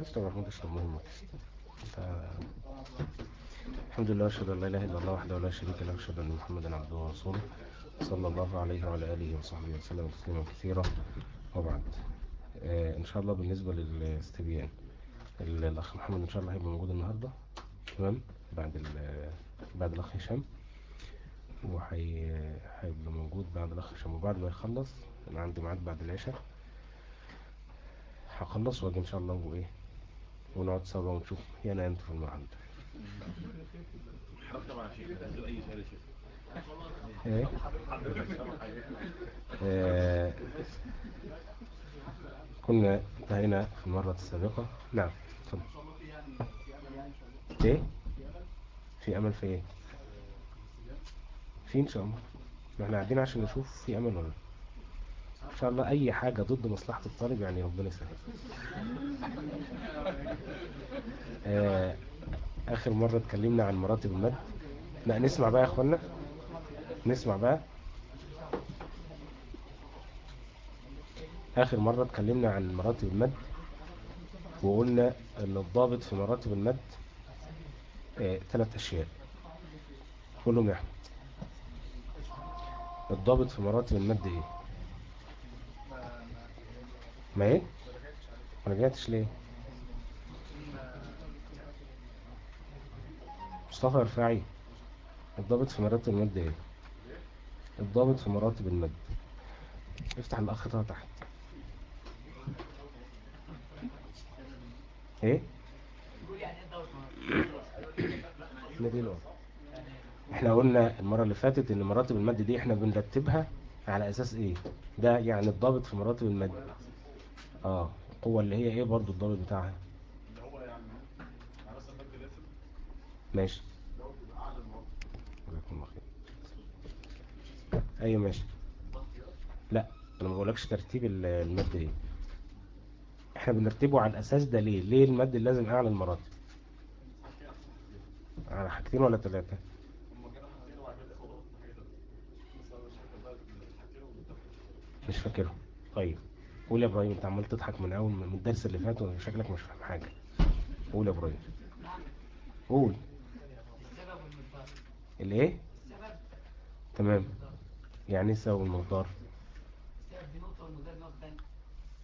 تشرب محمود اشرب مهم ف... الحمد لله أشهد أن لا إله إلا الله وحده لا شريك له أشهد أن محمدا عبده ورسوله صلى الله عليه وعلى آله وصحبه وسلم تسليما كثيرا. وبعد. آه إن شاء الله بالنسبة للاستبيان. الأخ محمد إن شاء الله هيبقى موجود النهاردة. تمام؟ بعد بعد الأخ هشام. وهيبقى موجود بعد الأخ هشام. وبعد ما يخلص أنا عندي ميعاد بعد العشاء. هخلص وأجي إن شاء الله وإيه ونقعد سوا ونشوف. هي أنت في المعهد. إيه؟ آه كنا انتهينا في المرة السابقة. نعم اتفضل إيه؟ في أمل في إيه؟ في إن شاء الله. إحنا قاعدين عشان نشوف في أمل ولا إن شاء الله أي حاجة ضد مصلحة الطالب يعني ربنا يسهل. آه آخر مرة اتكلمنا عن مراتب المد. لا نسمع بقى يا إخوانا. نسمع بقى. آخر مرة اتكلمنا عن مراتب المد وقلنا أن الضابط في مراتب المد ثلاث أشياء. كلهم يا أحمد. الضابط في مراتب المد إيه؟ ما إيه؟ ما رجعتش ليه؟ مصطفى رفاعي الضابط في مراتب المد إيه؟ الضابط في مراتب المد. افتح الأخ ده تحت. إيه؟ نديله إحنا قلنا المرة اللي فاتت إن مراتب المد دي إحنا بنرتبها على أساس إيه؟ ده يعني الضابط في مراتب المد. آه القوة اللي هي إيه برضو الضابط بتاعها؟ ماشي. أيوه ماشي. لا أنا ما بقولكش ترتيب المد إيه إحنا بنرتبه على الأساس ده ليه؟ ليه المد لازم أعلى المراتب؟ على حاجتين ولا ثلاثة مش فاكرهم. طيب. قول يا إبراهيم أنت عمال تضحك من أول من الدرس اللي فات وشكلك مش فاهم حاجة. قول يا إبراهيم. قول. الإيه؟ تمام. يعني إيه السبب والمقدار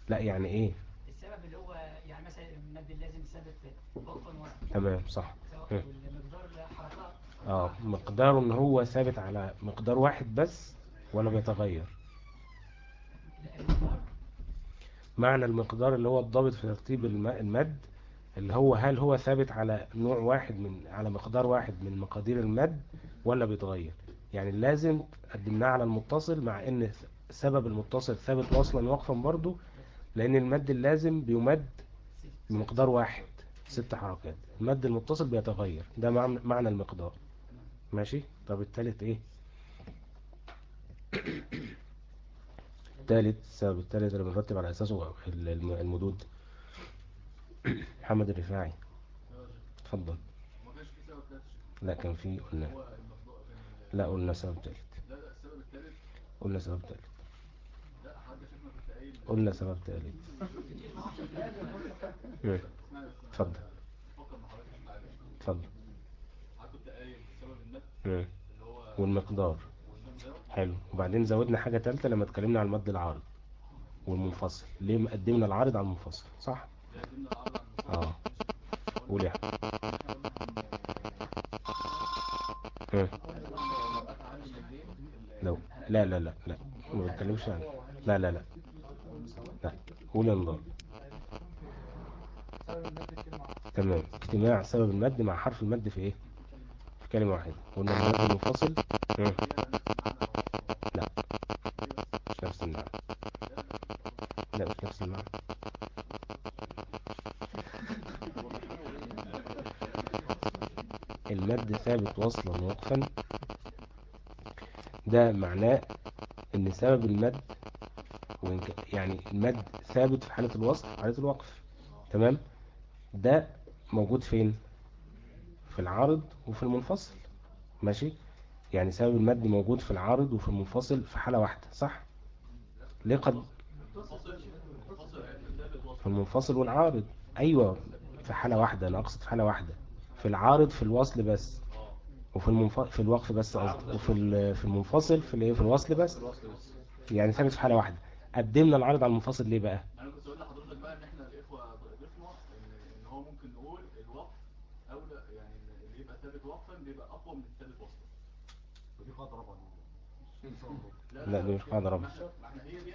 لا يعني إيه؟ السبب اللي هو يعني مثلا المد اللازم وقفا واحد تمام صح. والمقدار حركات آه مقداره إن هو ثابت على مقدار واحد بس ولا بيتغير؟ معنى المقدار اللي هو الضابط في ترتيب المد اللي هو هل هو ثابت على نوع واحد من على مقدار واحد من مقادير المد ولا بيتغير. يعني لازم قدمناه على المتصل مع إن سبب المتصل ثابت وصلا وقفا برضه لأن المد اللازم بيمد بمقدار واحد ست حركات. المد المتصل بيتغير. ده معنى المقدار. ماشي؟ طب التالت إيه؟ التالت السبب التالت اللي بنرتب على أساسه المدود. محمد الرفاعي. اتفضل لا كان في قلنا. لا قلنا سبب تالت. قلنا سبب تالت. قلنا سبب تالت. اتفضل اتفضل والمقدار. حلو. وبعدين زودنا حاجة تالتة لما اتكلمنا على المد العارض والمنفصل. ليه مقدمنا العارض على المنفصل؟ صح؟ آه. قول يا لو. لا لا لا لا. ما بتكلمش عن لا لا لا. لا. قول نضال. تمام. اجتماع سبب المد مع حرف المد في إيه؟ في كلمة واحدة. قلنا المد المنفصل لا. مش نفس المعنى. لا مش نفس المعنى. المد ثابت وصلا وقفا ده معناه إن سبب المد يعني المد ثابت في حالة الوصل حالة الوقف. تمام؟ ده موجود فين؟ في العارض وفي المنفصل. ماشي؟ يعني سبب المد موجود في العارض وفي المنفصل في حالة واحدة صح؟ ليه قد في المنفصل والعارض. أيوه في حالة واحدة أنا أقصد في حالة واحدة. في العارض في الوصل بس. وفي المنف... في الوقف بس قصدي. وفي في المنفصل في الايه؟ في الوصل بس. يعني ثابت في حالة واحدة. قدمنا العارض على المنفصل ليه بقى؟ لا دي مش قاعدة رابعة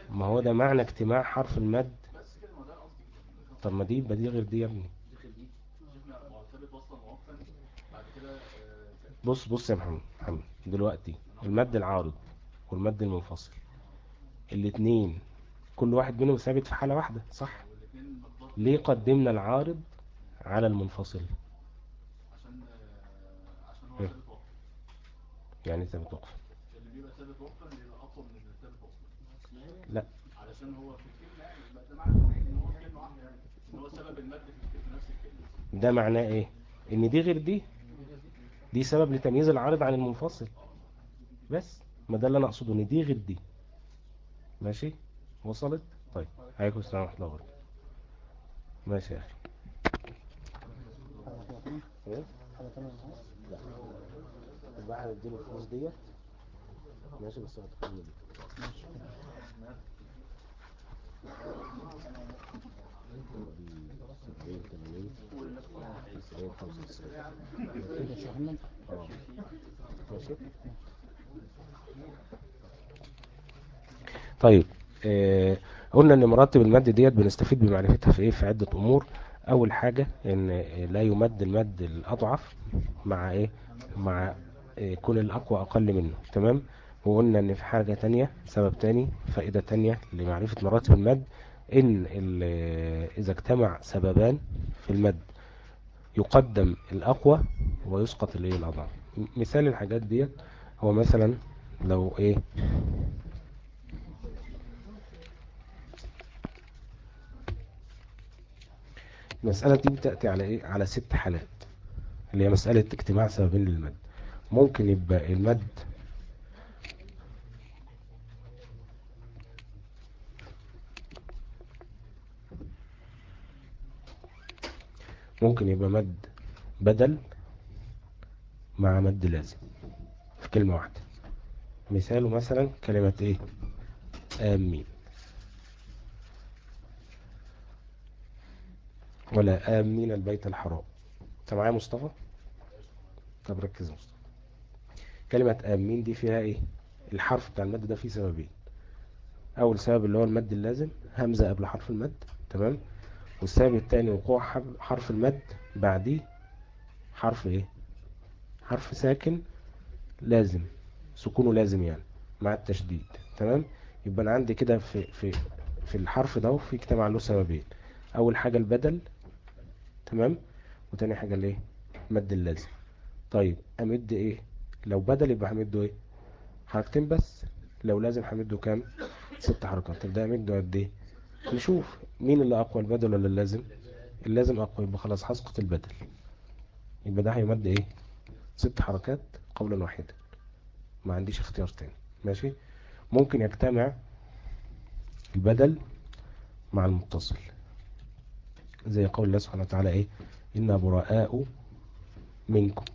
ما هو ده معنى اجتماع حرف المد. ده طب ما دي يبقى دي غير دي يا ابني. بص بص يا محمد محمد دلوقتي المد العارض والمد المنفصل. الاتنين كل واحد منهم ثابت في حالة واحدة صح؟ ليه قدمنا العارض على المنفصل؟ عشان آه، عشان هو إيه. ثابت وقفا يعني ثابت وقف اللي بيبقى ثابت وقفا بيبقى اقوى من اللي ثابت وصلا لا علشان هو في يعني ده معنى إن هو في كلمه واحدة يعني إن هو سبب المد في الك- في نفس الكلمة. ده معناه إيه؟ إن دي غير دي؟ دي سبب لتمييز العارض عن المنفصل. بس ما ده اللي أنا أقصده إن دي غير دي. ماشي؟ وصلت؟ طيب. عليكم السلام ورحمة الله وبركاته. ماشي يا أخي. إيه لا بقى هنديله الفلوس ديت. ماشي بس آه ماشي طيب آه قلنا إن مراتب المد ديت بنستفيد بمعرفتها في إيه؟ في عدة أمور. أول حاجة إن لا يمد المد الأضعف مع إيه؟ مع إيه كون الأقوى أقل منه تمام؟ وقلنا إن في حاجة تانية سبب تاني فائدة تانية لمعرفة مراتب المد إن إذا اجتمع سببان في المد يقدم الأقوى ويسقط الإيه؟ الأضعف. مثال الحاجات ديت هو مثلا لو إيه؟ المسألة دي بتأتي على إيه؟ على ست حالات اللي هي مسألة اجتماع سببين للمد. ممكن يبقى المد ممكن يبقى مد بدل مع مد لازم في كلمة واحدة. مثاله مثلا كلمة إيه؟ آمين. ولا آمين البيت الحرام. أنت معايا مصطفى؟ طب ركز مصطفى. كلمة آمين دي فيها إيه؟ الحرف بتاع المد ده فيه سببين. أول سبب اللي هو المد اللازم همزة قبل حرف المد تمام؟ والسبب الثاني وقوع حرف- المد بعديه حرف إيه؟ حرف ساكن لازم سكونه لازم يعني مع التشديد تمام؟ يبقى أنا عندي كده في في في الحرف ده في اجتماع له سببين. أول حاجة البدل تمام؟ وتاني حاجة الإيه؟ مد اللازم. طيب أمد إيه؟ لو بدل يبقى همده إيه؟ حركتين بس لو لازم همده كام؟ ست حركات. طب ده امده قد إيه؟ نشوف مين اللي أقوى البدل ولا اللازم؟ اللازم أقوى يبقى خلاص هسقط البدل. يبقى ده هيمد إيه؟ ست حركات قولا واحدا. ما عنديش اختيار تاني. ماشي؟ ممكن يجتمع البدل مع المتصل. زي قول الله سبحانه وتعالى إيه؟ إنا براء منكم.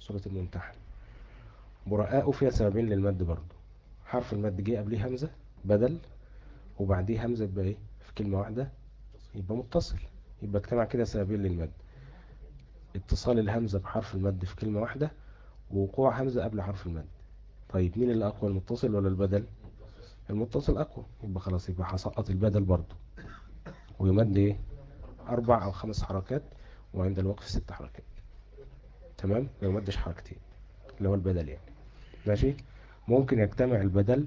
سورة الممتحن براء فيها سببين للمد برضو. حرف المد جه قبليه همزة بدل وبعديه همزة يبقى إيه؟ في كلمة واحدة يبقى متصل. يبقى اجتمع كده سببين للمد. اتصال الهمزة بحرف المد في كلمة واحدة ووقوع همزة قبل حرف المد. طيب مين اللي أقوى المتصل ولا البدل؟ المتصل أقوى. يبقى خلاص يبقى هسقط البدل برضو ويمد إيه؟ أربع أو خمس حركات وعند الوقف ست حركات. تمام؟ ما يمدش حركتين اللي هو البدل يعني. ماشي؟ ممكن يجتمع البدل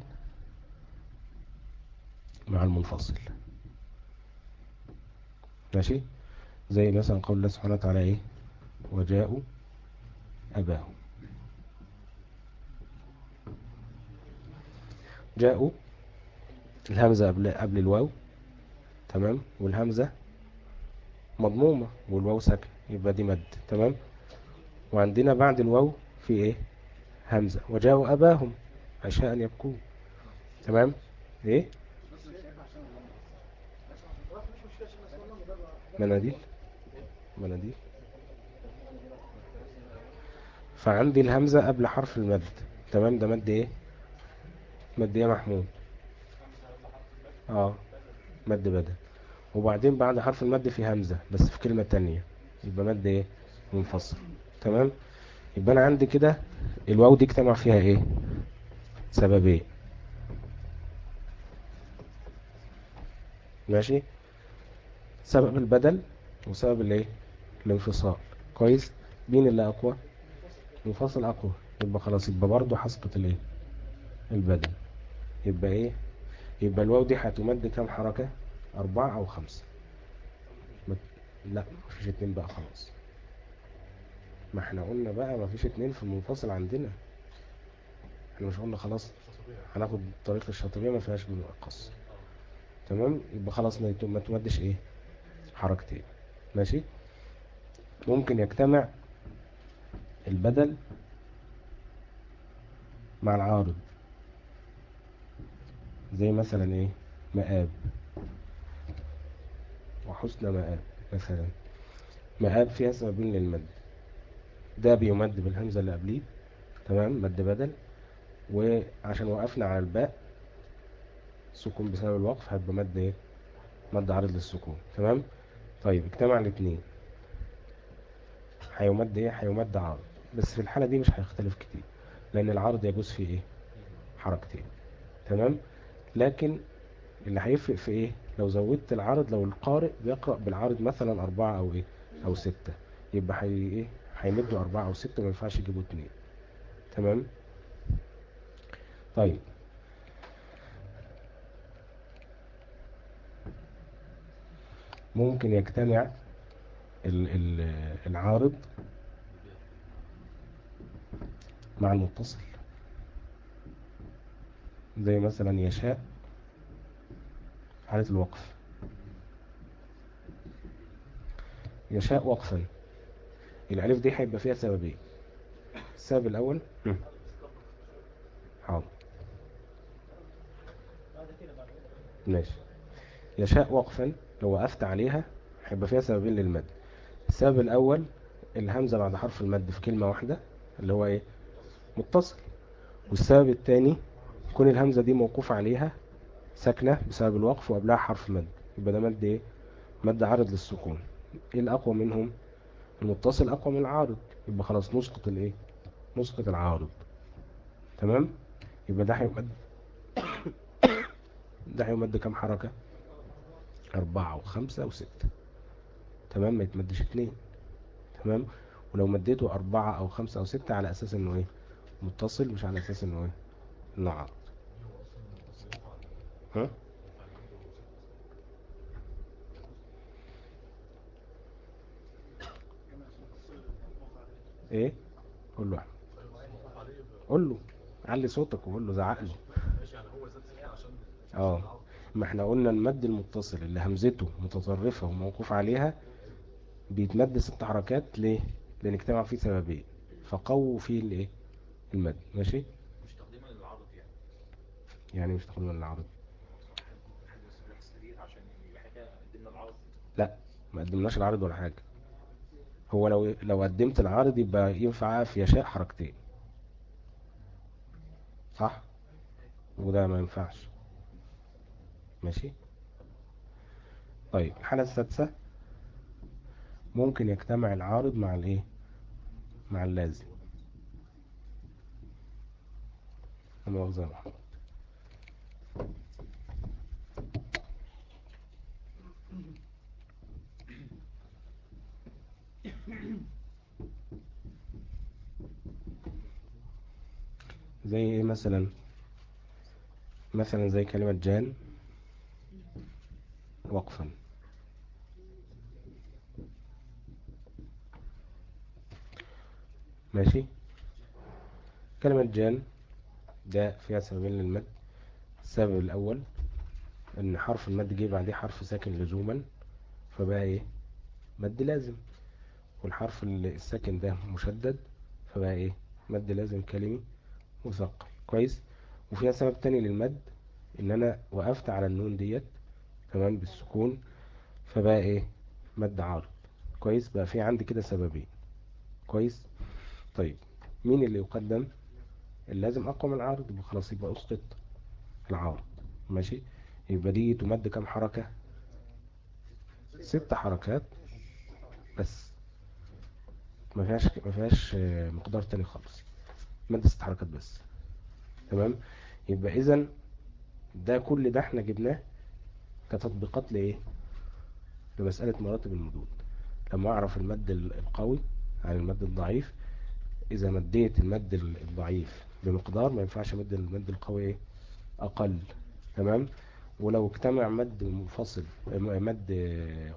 مع المنفصل. ماشي؟ زي مثلا قول الله سبحانه وتعالى إيه؟ وجاءوا أباهم. جاءوا الهمزة قبل قبل الواو تمام؟ والهمزة مضمومة والواو ساكن يبقى دي مد تمام؟ وعندنا بعد الواو في إيه؟ همزة. وجاءوا أباهم عشاء أن يبكوا تمام؟ إيه؟ مناديل. مناديل. فعندي الهمزة قبل حرف المد. تمام؟ ده مد إيه؟ مد إيه محمود؟ آه مد بدل. وبعدين بعد حرف المد في همزة بس في كلمة تانية. يبقى مد إيه؟ منفصل. تمام؟ يبقى أنا عندي كده الواو دي اجتمع فيها إيه؟ سببين. ماشي؟ سبب البدل وسبب الايه؟ الانفصال. كويس؟ مين اللي أقوى؟ منفصل أقوى. يبقى خلاص يبقى برضه حسبة الايه؟ البدل. يبقى إيه؟ يبقى الواو دي هتمد كام حركة؟ أربعة أو خمسة. لا مفيش اتنين بقى خلاص. ما إحنا قلنا بقى مفيش اتنين في المنفصل عندنا. إحنا مش قلنا خلاص هناخد طريق الشاطبية ما فيهاش القص. تمام؟ يبقى خلاص ما تمدش إيه؟ حركتين ماشي؟ ممكن يجتمع البدل مع العارض. زي مثلا إيه؟ مآب. وحسن مآب مثلا. مآب فيها سببين للمد. ده بيمد بالهمزة اللي قبليه تمام؟ مد بدل. وعشان وقفنا على الباء سكون بسبب الوقف هيبقى مد إيه؟ مد عارض للسكون تمام؟ طيب اجتمع الاثنين هيمد إيه هيمد عارض بس في الحالة دي مش هيختلف كتير لأن العرض يجوز فيه إيه؟ حركتين. تمام؟ لكن اللي هيفرق في إيه؟ لو زودت العرض لو القارئ بيقرأ بالعرض مثلا أربعة أو إيه؟ أو ستة يبقى هي إيه؟ هيمدوا أربعة أو ستة ما ينفعش يجيبوا اتنين. تمام؟ طيب ممكن يجتمع ال ال العارض مع المتصل. زي مثلا يشاء حالة الوقف. يشاء وقفا. الألف دي هيبقى فيها سببين السبب الأول. حاضر. ماشي. يشاء وقفا. لو وقفت عليها هيبقى فيها سببين للمد. السبب الأول الهمزة بعد حرف المد في كلمة واحدة اللي هو إيه؟ متصل. والسبب الثاني كون الهمزة دي موقوف عليها ساكنة بسبب الوقف وقبلها حرف مد. يبقى ده مد إيه؟ مد عارض للسكون. إيه الأقوى منهم؟ المتصل أقوى من العارض. يبقى خلاص نسقط الإيه؟ نسقط العارض. تمام؟ يبقى ده هيمد. ده هيمد كام حركة؟ أربعة وخمسة وستة. تمام؟ ما يتمدش اتنين. تمام؟ ولو مديته أربعة أو خمسة أو ستة على أساس إنه إيه؟ متصل مش على أساس إنه إيه؟ إنه عرض ها؟ إيه؟ قول له. قول له. علي صوتك وقول له زعق له. يعني آه. ما إحنا قلنا المد المتصل اللي همزته متطرفة وموقوف عليها بيتمد ست حركات ليه؟ لأن اجتمع فيه سببين. فقووا فيه الايه؟ المد. ماشي؟ مش تقديما للعرض يعني. يعني مش قدمنا العرض لا ما قدمناش العرض ولا حاجة. هو لو لو قدمت العرض يبقى ينفع في يشاء حركتين. صح؟ وده ما ينفعش. ماشي؟ طيب. الحالة السادسة. ممكن يجتمع العارض مع الإيه؟ مع اللازم. لا مؤاخذة يا. زي إيه مثلا؟ مثلا زي كلمة جان. وقفا. ماشي. كلمة جان ده فيها سببين للمد السبب الأول إن حرف المد جه بعديه حرف ساكن لزوما فبقى إيه؟ مد لازم. والحرف ال- الساكن ده مشدد فبقى إيه؟ مد لازم كلمي مثقل. كويس. وفيها سبب تاني للمد إن أنا وقفت على النون ديت تمام بالسكون. فبقى إيه؟ مد عارض كويس؟ بقى في عندي كده سببين. كويس؟ طيب مين اللي يقدم؟ اللازم اقوى من العارض يبقى خلاص يبقى أسقط العارض ماشي؟ يبقى دي تمد كام حركة؟ ست حركات بس. ما فيهاش ما فيهاش مقدار تاني خالص. مد ست حركات بس. تمام؟ يبقى اذا ده كل ده إحنا جبناه كتطبيقات لإيه؟ لمسألة مراتب المدود لما أعرف المد ال- القوي عن المد الضعيف إذا مديت المد ال- الضعيف بمقدار ما ينفعش مد المد القوي إيه؟ أقل. تمام؟ ولو اجتمع مد منفصل مد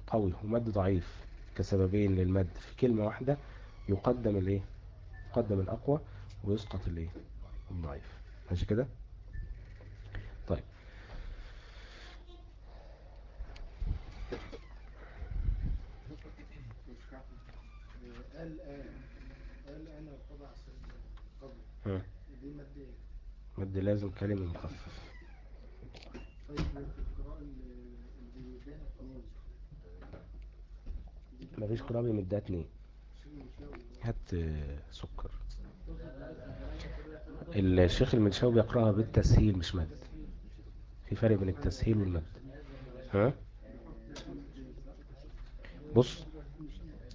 قوي ومد ضعيف كسببين للمد في كلمة واحدة يقدم الايه يقدم الأقوى ويسقط الايه الضعيف. ماشي كده؟ طيب. قال آن قال آن وقضى عسل قبل. دي مد إيه؟ مد لازم كلمة مخفف طيب في القراءة اتنين مفيش قرابة مدها اتنين. هات آه، سكر. الشيخ المنشاوي بيقرأها بالتسهيل مش مد في فرق بين التسهيل والمد ها؟ بص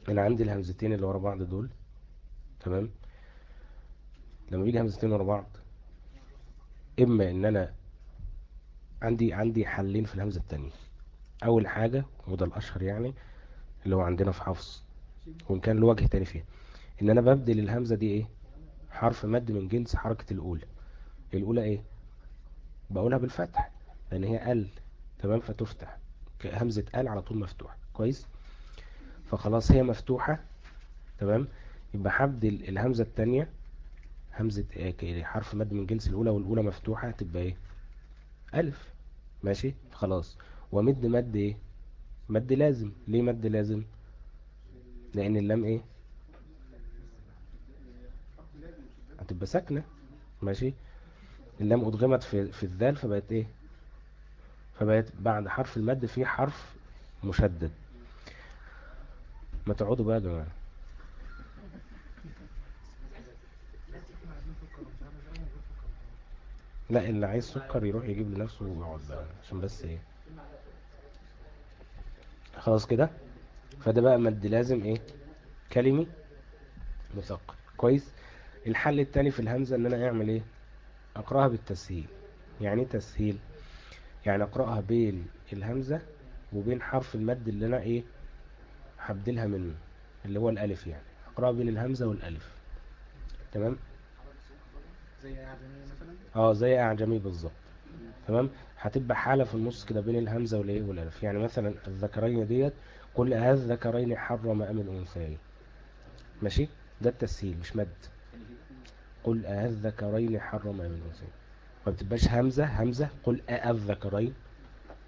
أنا عندي الهمزتين اللي ورا بعض دول تمام؟ لما بيجي همزتين ورا بعض إما إن أنا عندي عندي حلين في الهمزة التانية. أول حاجة وده الأشهر يعني اللي هو عندنا في حفص وإن كان له وجه تاني فيها. إن أنا ببدل الهمزة دي إيه؟ حرف مد من جنس حركة الاولى الأولى إيه؟ بقولها بالفتح لأن هي ال تمام؟ فتفتح. همزة ال على طول مفتوحة. كويس؟ فخلاص هي مفتوحة تمام؟ يبقى هبدل الهمزة التانية همزة ك- حرف مد من جنس الأولى والأولى مفتوحة تبقى إيه؟ ألف. ماشي؟ خلاص. ومد مد إيه؟ مد لازم. ليه مد لازم؟ لأن اللام إيه؟ هتبقى ساكنة. ماشي؟ اللام أدغمت في في الذال فبقت إيه؟ فبقت بعد حرف المد في حرف مشدد. ما تقعدوا بقى جماعة لا اللي عايز سكر يروح يجيب لنفسه ويقعد بقى عشان بس إيه. خلاص كده؟ فده بقى مد لازم إيه كلمي مثقل كويس؟ الحل التاني في الهمزة إن أنا أعمل إيه؟ أقرأها بالتسهيل. يعني إيه تسهيل؟ يعني أقرأها بين الهمزة وبين حرف المد اللي أنا إيه هبدلها منه اللي هو الألف يعني. أقرأها بين الهمزة والألف. تمام؟ زي أعجمية مثلا آه زي أعجمي بالظبط. تمام؟ هتبقى حالة في النص كده بين الهمزة والإيه والألف. يعني مثلا الذكرين ديت قل الذكرين حرم أم الأنثيين. ماشي؟ ده التسهيل مش مد. قل الذكرين حرم أم الأنثيين. ما بتبقاش همزة همزة قل الذكرين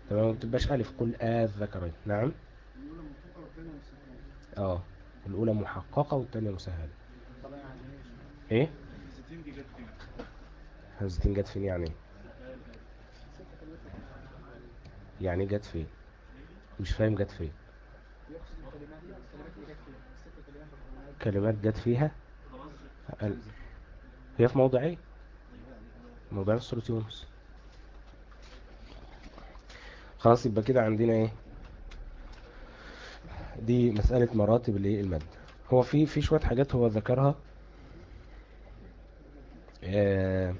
تمام؟ ما بتبقاش ألف قل الذكرين نعم الأولى منطقة والثانية مسكنة آه الأولى محققة والتانية مسهلة إيه؟ الستين دي جت فين؟ همزتين جت فين يعني؟ يعني إيه جت فين؟ مش فاهم جت فين. كلمات جت فيها؟ هي في موضع إيه؟ موضع سورة يونس. خلاص يبقى كده عندنا إيه؟ دي مسألة مراتب الايه المد هو في في شوية حاجات هو ذكرها. آه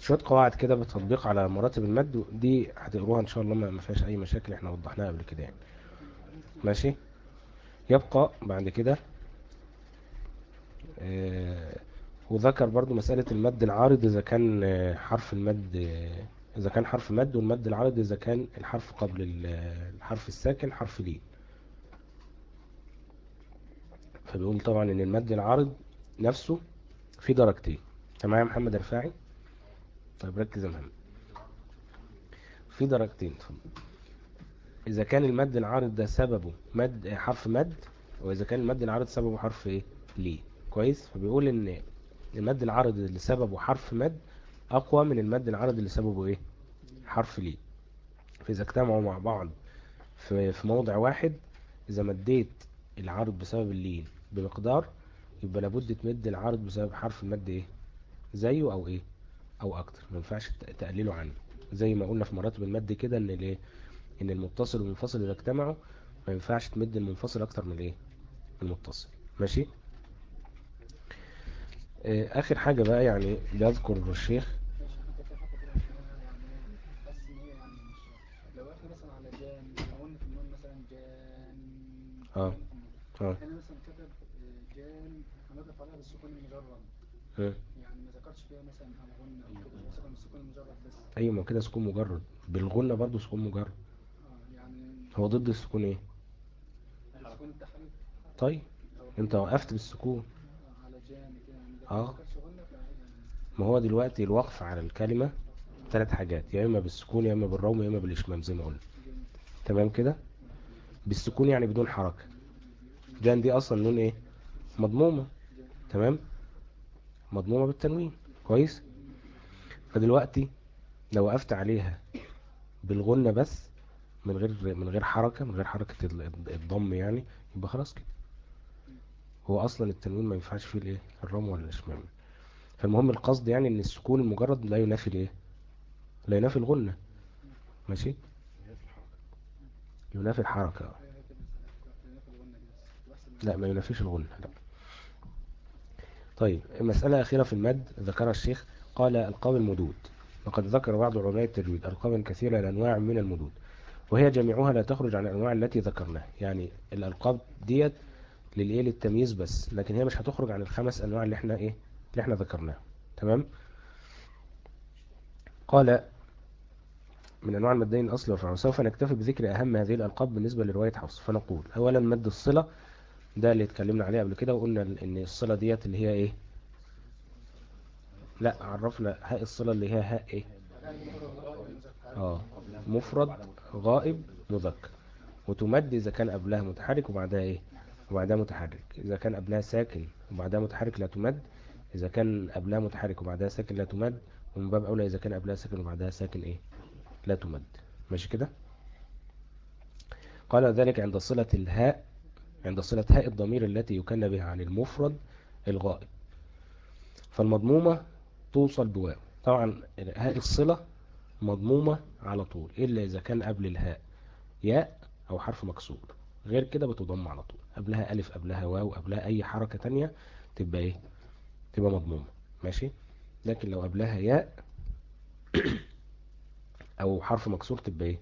شوية قواعد كده بتطبيق على مراتب المد دي هتقروها إن شاء الله ما فيهاش أي مشاكل إحنا وضحناها قبل كده يعني. ماشي؟ يبقى بعد كده آه وذكر برضو مسألة المد العارض إذا كان آه، حرف المد إذا كان حرف مد والمد العارض إذا كان الحرف قبل ال- الحرف الساكن حرف ليه فبيقول طبعا إن المد العارض نفسه في درجتين. تمام يا محمد رفاعي؟ طيب ركز يا محمد. في درجتين اتفضل. إذا كان المد العارض ده سببه مد حرف مد وإذا كان المد العارض سببه حرف إيه؟ ليه. كويس؟ فبيقول إن المد العارض اللي سببه حرف مد أقوى من المد العارض اللي سببه إيه؟ حرف ليه. فإذا اجتمعوا مع بعض في, في موضع واحد إذا مديت العارض بسبب اللين بمقدار يبقى لابد تمد العارض بسبب حرف المد إيه؟ زيه أو إيه؟ أو أكتر. ما ينفعش تقلله عنه. زي ما قلنا في مراتب المد كده إن الإيه؟ إن المتصل والمنفصل إذا اجتمعوا ما ينفعش تمد المنفصل أكتر من الإيه؟ المتصل. ماشي؟ آه، آخر حاجة بقى يعني بيذكر الشيخ. ماشي انت يعني ما فيها مثلا مثلا بالسكون المجرد بس. أيوه ما كده سكون مجرد. بالغنة برضو سكون مجرد. آه يعني هو ضد السكون إيه؟ السكون طيب أنت وقفت بالسكون. آه، على جان كده يعني ده آه. ذكرش فيعني ما هو دلوقتي الوقف على الكلمة ثلاث حاجات يا إما بالسكون يا إما بالروم يا إما بالإشمام زي ما قلنا. تمام كده؟ بالسكون يعني بدون حركة. جان دي أصلا نون إيه؟ مضمومة. تمام؟ مضمومة بالتنوين. كويس؟ فدلوقتي لو وقفت عليها بالغنة بس من غير من غير حركة من غير حركة ال- الضم يعني يبقى خلاص كده. هو أصلا التنوين ما ينفعش فيه الإيه؟ الرم ولا الإشمام. فالمهم القصد يعني إن السكون المجرد لا ينافي الإيه؟ لا ينافي الغنة. ماشي؟ ينافي الحركة. لا ما ينافيش الغنة. لا. طيب مسألة أخيرة في المد ذكرها الشيخ قال ألقاب المدود وقد ذكر بعض علماء التجويد ألقابا كثيرة لأنواع من المدود وهي جميعها لا تخرج عن الأنواع التي ذكرناها. يعني الألقاب ديت للإيه؟ للتمييز بس لكن هي مش هتخرج عن الخمس أنواع اللي إحنا إيه؟ اللي إحنا ذكرناها. تمام؟ قال من أنواع المدين الأصل والفرع وسوف نكتفي بذكر أهم هذه الألقاب بالنسبة لرواية حفص. فنقول أولا مد الصلة ده اللي اتكلمنا عليه قبل كده وقلنا إن الصلة ديت اللي هي إيه؟ لا عرفنا هاء الصلة اللي هي هاء إيه؟ آه مفرد غائب مذكر. وتمد إذا كان قبلها متحرك وبعدها إيه؟ وبعدها متحرك. إذا كان قبلها ساكن وبعدها متحرك لا تمد. إذا كان قبلها متحرك وبعدها ساكن لا تمد. ومن باب أولى إذا كان قبلها ساكن وبعدها ساكن إيه؟ لا تمد. ماشي كده؟ قال ذلك عند صلة الهاء عند صلة هاء الضمير التي يكن بها عن المفرد الغائب. فالمضمومة توصل بواو. طبعا هاء الصلة مضمومة على طول إلا إذا كان قبل الهاء ياء أو حرف مكسور. غير كده بتضم على طول. قبلها ألف قبلها واو قبلها أي حركة تانية تبقى إيه؟ تبقى مضمومة. ماشي؟ لكن لو قبلها ياء أو حرف مكسور تبقى إيه؟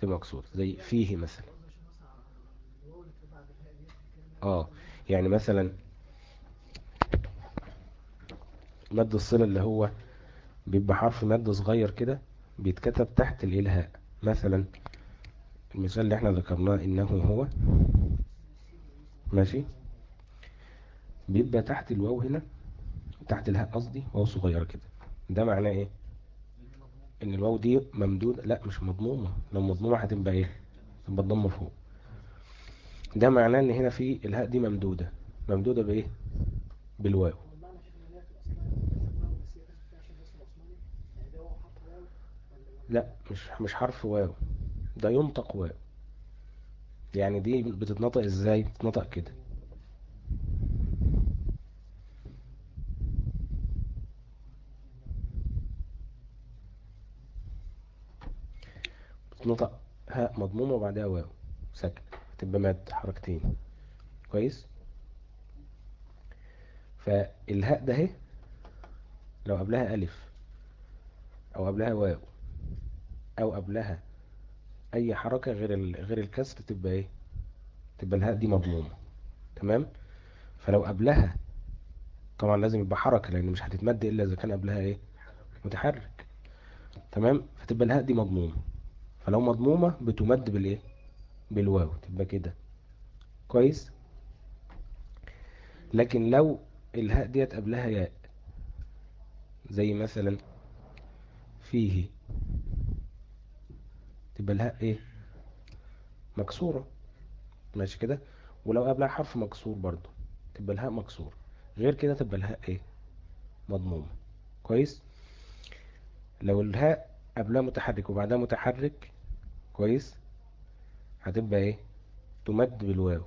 تبقى مكسور. زي فيه مثلا. آه. يعني مثلا مد الصلة اللي هو بيبقى حرف مد صغير كده بيتكتب تحت الإلهاء. مثلا المثال اللي إحنا ذكرناه إنه هو ماشي؟ بيبقى تحت الواو هنا تحت الهاء قصدي واو صغير كده. ده معناه إيه؟ إن الواو دي ممدودة لا مش مضمومة. لو مضمومة هتبقى إيه؟ تبقى الضمة فوق. ده معناه إن هنا في الهاء دي ممدودة. ممدودة بإيه؟ بالواو. لا مش مش حرف واو. ده ينطق واو. يعني دي بتتنطق إزاي؟ بتتنطق كده. بتتنطق هاء مضمومة وبعدها واو. ساكن تبقى مد حركتين. كويس؟ فالهاء ده اهي لو قبلها ألف أو قبلها واو أو قبلها أي حركة غير. غير الكسر تبقى إيه؟ تبقى الهاء دي مضمومة. تمام؟ فلو قبلها طبعا لازم يبقى حركة لأن مش هتتمد إلا إذا كان قبلها إيه؟ متحرك. تمام؟ فتبقى الهاء دي مضمومة. فلو مضمومة بتمد بالإيه؟ بالواو. تبقى كده. كويس؟ لكن لو الهاء ديت قبلها ياء زي مثلا فيه تبقى الهاء إيه؟ مكسورة. ماشي كده؟ ولو قبلها حرف مكسور برضو تبقى الهاء مكسور. غير كده تبقى الهاء إيه؟ مضمومة. كويس؟ لو الهاء قبلها متحرك وبعدها متحرك كويس؟ هتبقى إيه؟ تمد بالواو.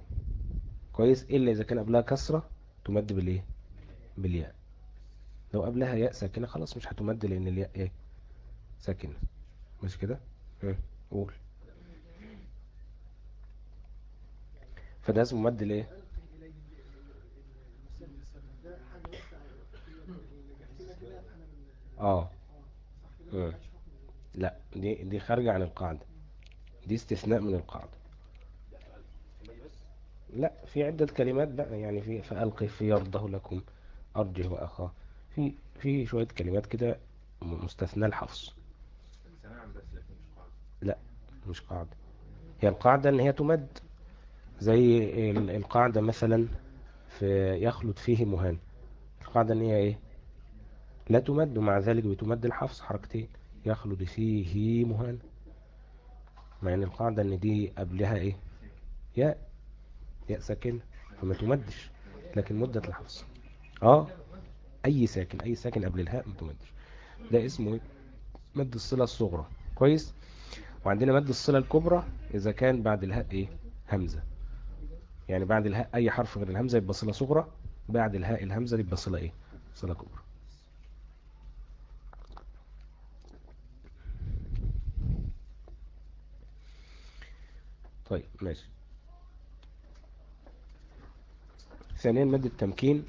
كويس؟ إلا إذا كان قبلها كسرة تمد بالإيه؟ بالياء. لو قبلها ياء ساكنة خلاص مش هتمد لأن الياء إيه؟ ساكنة. مش كده؟ قول. فده اسمه مد من آه. لا دي دي خارجة عن القاعدة. دي استثناء من القاعدة. لا في عدة كلمات بقى يعني في فألقي في يرضه لكم أرجه وأخاه في في شوية كلمات كده مستثنى قاعدة لا مش قاعدة. هي القاعدة إن هي تمد زي ال- القاعدة مثلا في يخلط فيه مهان. القاعدة إن هي إيه؟ لا تمد ومع ذلك بتمد الحفظ حركتين يخلط فيه مهان. مع إن القاعدة إن دي قبلها إيه؟ ياء. ياء ساكن فما تمدش. لكن مدت الحفظ. آه. أي ساكن أي ساكن قبل الهاء ما تمدش. ده اسمه إيه؟ مد الصلة الصغرى. كويس؟ وعندنا مد الصلة الكبرى إذا كان بعد الهاء إيه؟ همزة. يعني بعد الهاء أي حرف غير الهمزة يبقى صلة صغرى بعد الهاء الهمزة يبقى صلة إيه؟ صلة كبرى. طيب ماشي. ثانيا مد التمكين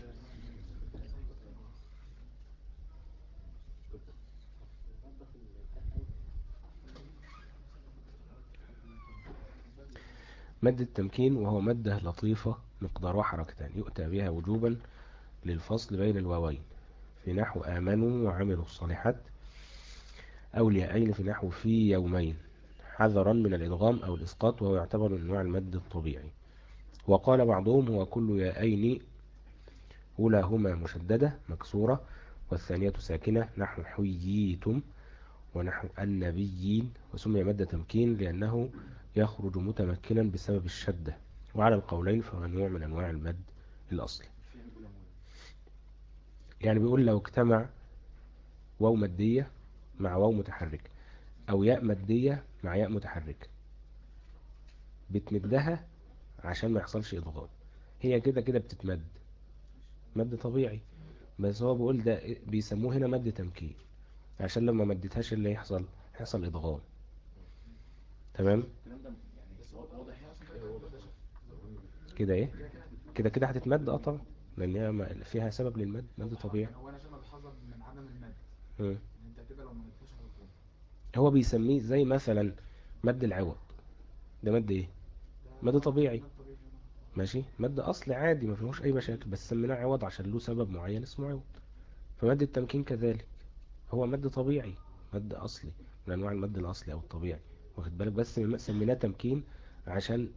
مد التمكين وهو مادة لطيفة مقدارها حركتان يؤتى بها وجوبا للفصل بين الواوين. في نحو آمنوا وعملوا الصالحات أو في نحو في يومين؟ حذرا من الإدغام أو الإسقاط وهو يعتبر من أنواع المد الطبيعي. وقال بعضهم هو كل ياءين أولاهما مشددة مكسورة والثانية ساكنة نحو حييتم ونحو النبيين. وسمي مد تمكين لأنه يخرج متمكنا بسبب الشدة. وعلى القولين فهو نوع من أنواع المد الأصلي يعني بيقول لو اجتمع واو مادية مع واو متحرك أو ياء مادية مع ياء متحرك. بتمدها عشان ما يحصلش إضغام هي كده كده بتتمد. مد طبيعي. بس هو بيقول ده بيسموه هنا مد تمكين. عشان لما مدتهاش اللي يحصل يحصل إضغام تمام؟ كده إيه؟ كده كده هتتمد. آه طبعا. لأن هي فيها سبب للمد. مد طبيعي. هو أنا عشان بحذر من عدم المد مم. ان انت كده لو ما مدتوش هتظلم هو بيسميه زي مثلا مد العوض. ده مد إيه؟ مد طبيعي. ماشي؟ مد اصلي عادي ما فيهوش أي مشاكل بس سميناه عوض عشان له سبب معين اسمه عوض. فمد التمكين كذلك. هو مد طبيعي مد أصلي من أنواع المد الأصلي أو الطبيعي. واخد بالك؟ بس سميناه تمكين عشان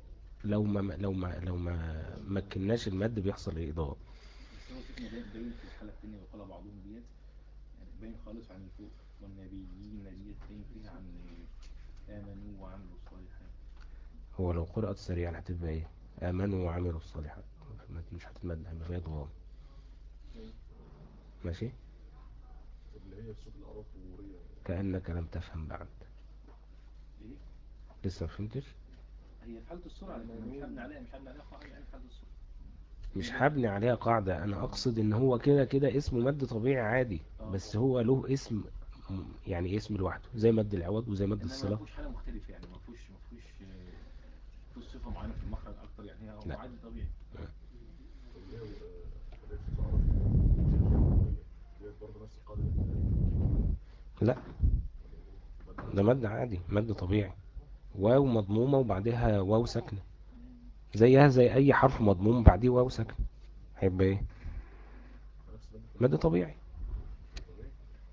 لو ما لو ما لو ما مكناش المد بيحصل إيه؟ سيبنا باين في الحالة التانية وقال بعضهم ديت يعني باين خالص عن الفوق. والنبيين باين فيها عن آمنوا وعملوا الصالحات. هو لو قرأت سريعا هتبقى إيه؟ آمنوا وعملوا الصالحات. مش هتتمد هيبقى فيها ضغام ماشي؟ كأنك لم تفهم بعد. إيه؟ لسه ما فهمتش؟ هي في حالة السرعة مش هبني عليها مش هبني عليها قاعدة يعني في حالة السرعة. مش هبني عليها قاعدة. أنا أقصد إن هو كده كده اسمه مد طبيعي عادي. بس هو له اسم يعني اسم لوحده زي مد العوض وزي مد إنما ما فيهوش حالة مختلفة يعني ما فيهوش ما فيهوش آه، فيهوش صفة معينة في المخرج أكتر يعني هو لا. عادي طبيعي. لا. ده مد عادي مد طبيعي. واو مضمومة وبعدها واو ساكنة. زيها زي أي حرف مضموم بعديه واو ساكنة. هيبقى إيه؟ مد طبيعي.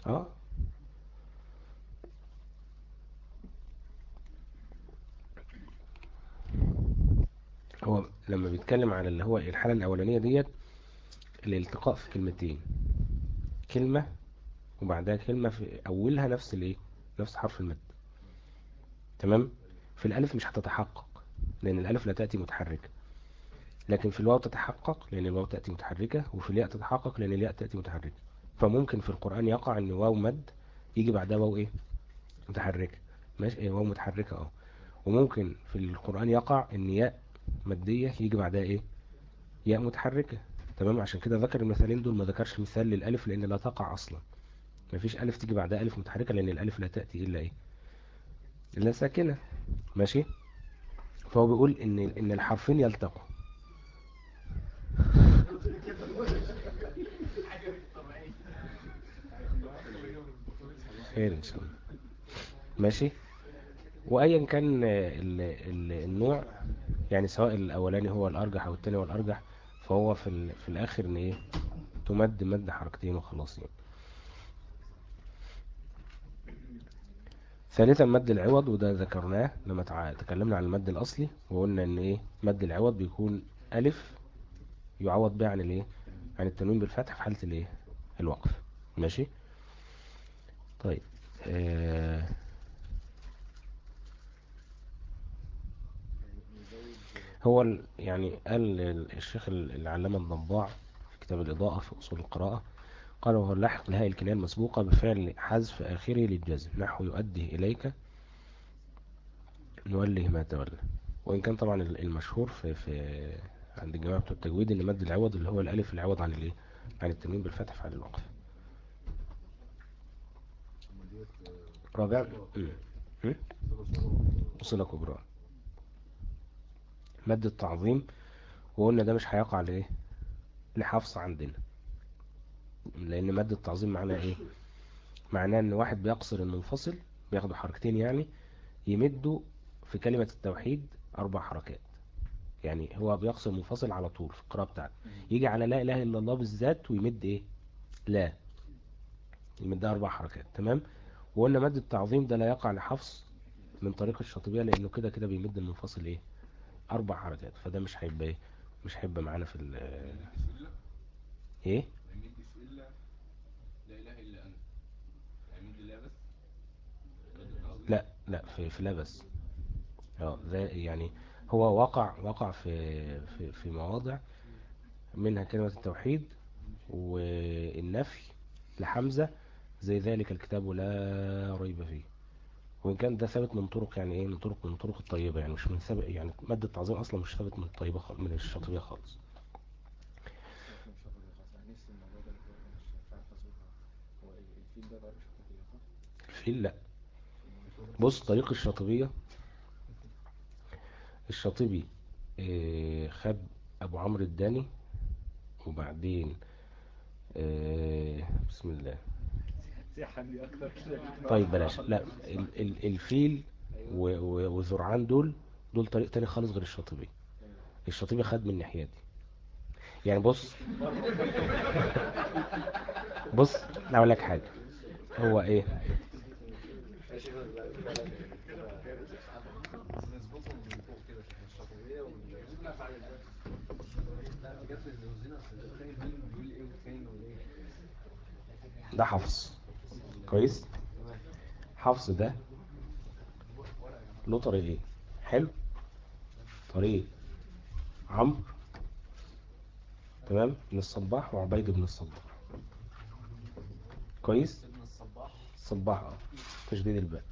آه. هو لما بيتكلم على اللي هو الحالة الأولانية ديت الالتقاء في كلمتين. كلمة وبعدها كلمة في أولها نفس الإيه؟ نفس حرف المد. تمام؟ في الألف مش هتتحقق لأن الألف لا تأتي متحركة. لكن في الواو تتحقق لأن الواو تأتي متحركة وفي الياء تتحقق لأن الياء تأتي متحركة. فممكن في القرآن يقع إن واو مد يجي بعدها واو إيه؟ متحركة. ماشي؟ إيه واو متحركة آه وممكن في القرآن يقع إن ياء مادية يجي بعدها إيه؟ ياء متحركة. تمام؟ عشان كده ذكر المثالين دول ما ذكرش مثال للألف لأن لا تقع أصلا. مفيش ألف تيجي بعدها ألف متحركة لأن الألف لا تأتي إلا إيه؟ إلا ساكنة. ماشي؟ فهو بيقول إن إن الحرفين يلتقوا. خير إن شاء الله. ماشي؟ وأيا كان ال- ال- النوع يعني سواء الأولاني هو الأرجح أو التاني هو الأرجح فهو في, ال... في الآخر إن إيه تمد مد حركتين وخلاص يعني. ثالثا مد العوض وده ذكرناه لما تع... تكلمنا عن المد الأصلي وقلنا إن إيه مد العوض بيكون ألف يعوض بيه عن الإيه عن التنوين بالفتح في حالة الإيه الوقف. ماشي؟ طيب آه... هو ال- يعني قال ال- الشيخ ال- العلامة الضباع في كتاب الإضاءة في أصول القراءة قال وهو اللاحق لهاء الكناية المسبوقة بفعل حذف آخره للجزم نحو يؤدي إليك نوله ما تولى. وإن كان طبعا ال- المشهور في, في عند الجماعة بتوع التجويد إن مد العوض اللي هو الألف العوض عن الإيه؟ عن التنوين بالفتح على الوقف. م? وصلة كبرى مد التعظيم وقلنا ده مش هيقع لإيه؟ لحفص عندنا. لأن مد التعظيم معناه إيه؟ معناه إن واحد بيقصر المنفصل بياخدوا حركتين يعني يمدوا في كلمة التوحيد أربع حركات. يعني هو بيقصر منفصل على طول في القراءة بتاعته. يجي على لا إله إلا الله بالذات ويمد إيه؟ لا. يمدها أربع حركات تمام؟ وقلنا مد التعظيم ده لا يقع لحفص من طريق الشاطبية لأنه كده كده بيمد المنفصل إيه؟ أربع حركات فده مش هيبقى إيه مش هيبقى معانا في ال إيه؟ يمد الله. بس لا لا في في لا بس آه ده يعني هو وقع وقع في في في مواضع منها كلمة التوحيد والنفي لحمزة زي ذلك الكتاب لا ريب فيه. وإن كان ده ثابت من طرق يعني إيه من طرق من طرق الطيبة يعني مش من ثابت يعني مادة التعظيم أصلا مش ثابت من الطيبة خالص من الشاطبية خالص. الفيل لا. بص طريق الشاطبية الشاطبي آه، خد أبو عمرو الداني وبعدين آه، بسم الله. كده. طيب بلاش. لا ال- ال- الفيل و- و- وذرعان دول دول طريق تاني خالص غير الشاطبي. الشاطبي خد من الناحية دي. يعني بص بص لا أقول لك حاجة. هو إيه؟ ده حفص كويس. حفص ده له طريقين حلو. طريق عمرو. تمام. بن الصباح وعبيد بن الصباح. كويس. الصباح آه. تشديد الباء.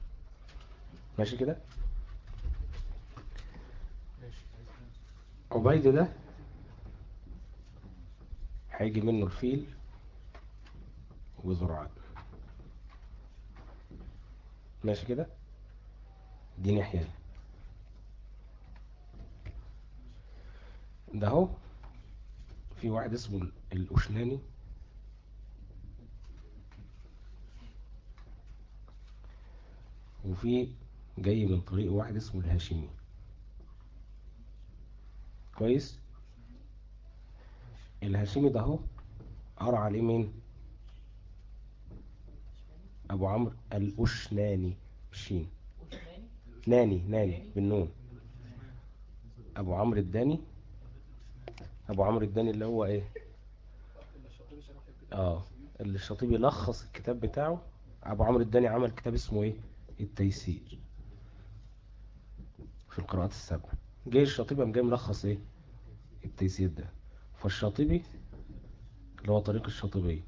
ماشي كده؟ عبيد ده هيجي منه الفيل وذرعان ماشي كده؟ دي ناحية ده اهو. في واحد اسمه الأشناني وفي جاي من طريق واحد اسمه الهاشمي. كويس؟ الهاشمي ده اهو. قرا عليه مين؟ أبو عمرو الاشناني بالشين وثاني ناني ناني بالنون. أبو عمرو الداني. أبو عمرو الداني اللي هو إيه؟ آه اللي الشاطبي لخص الكتاب بتاعه. أبو عمرو الداني عمل كتاب اسمه إيه؟ التيسير. في القراءات السبع. جاي الشاطبي قام جاي ملخص إيه؟ التيسير ده. فالشاطبي اللي هو طريق الشاطبية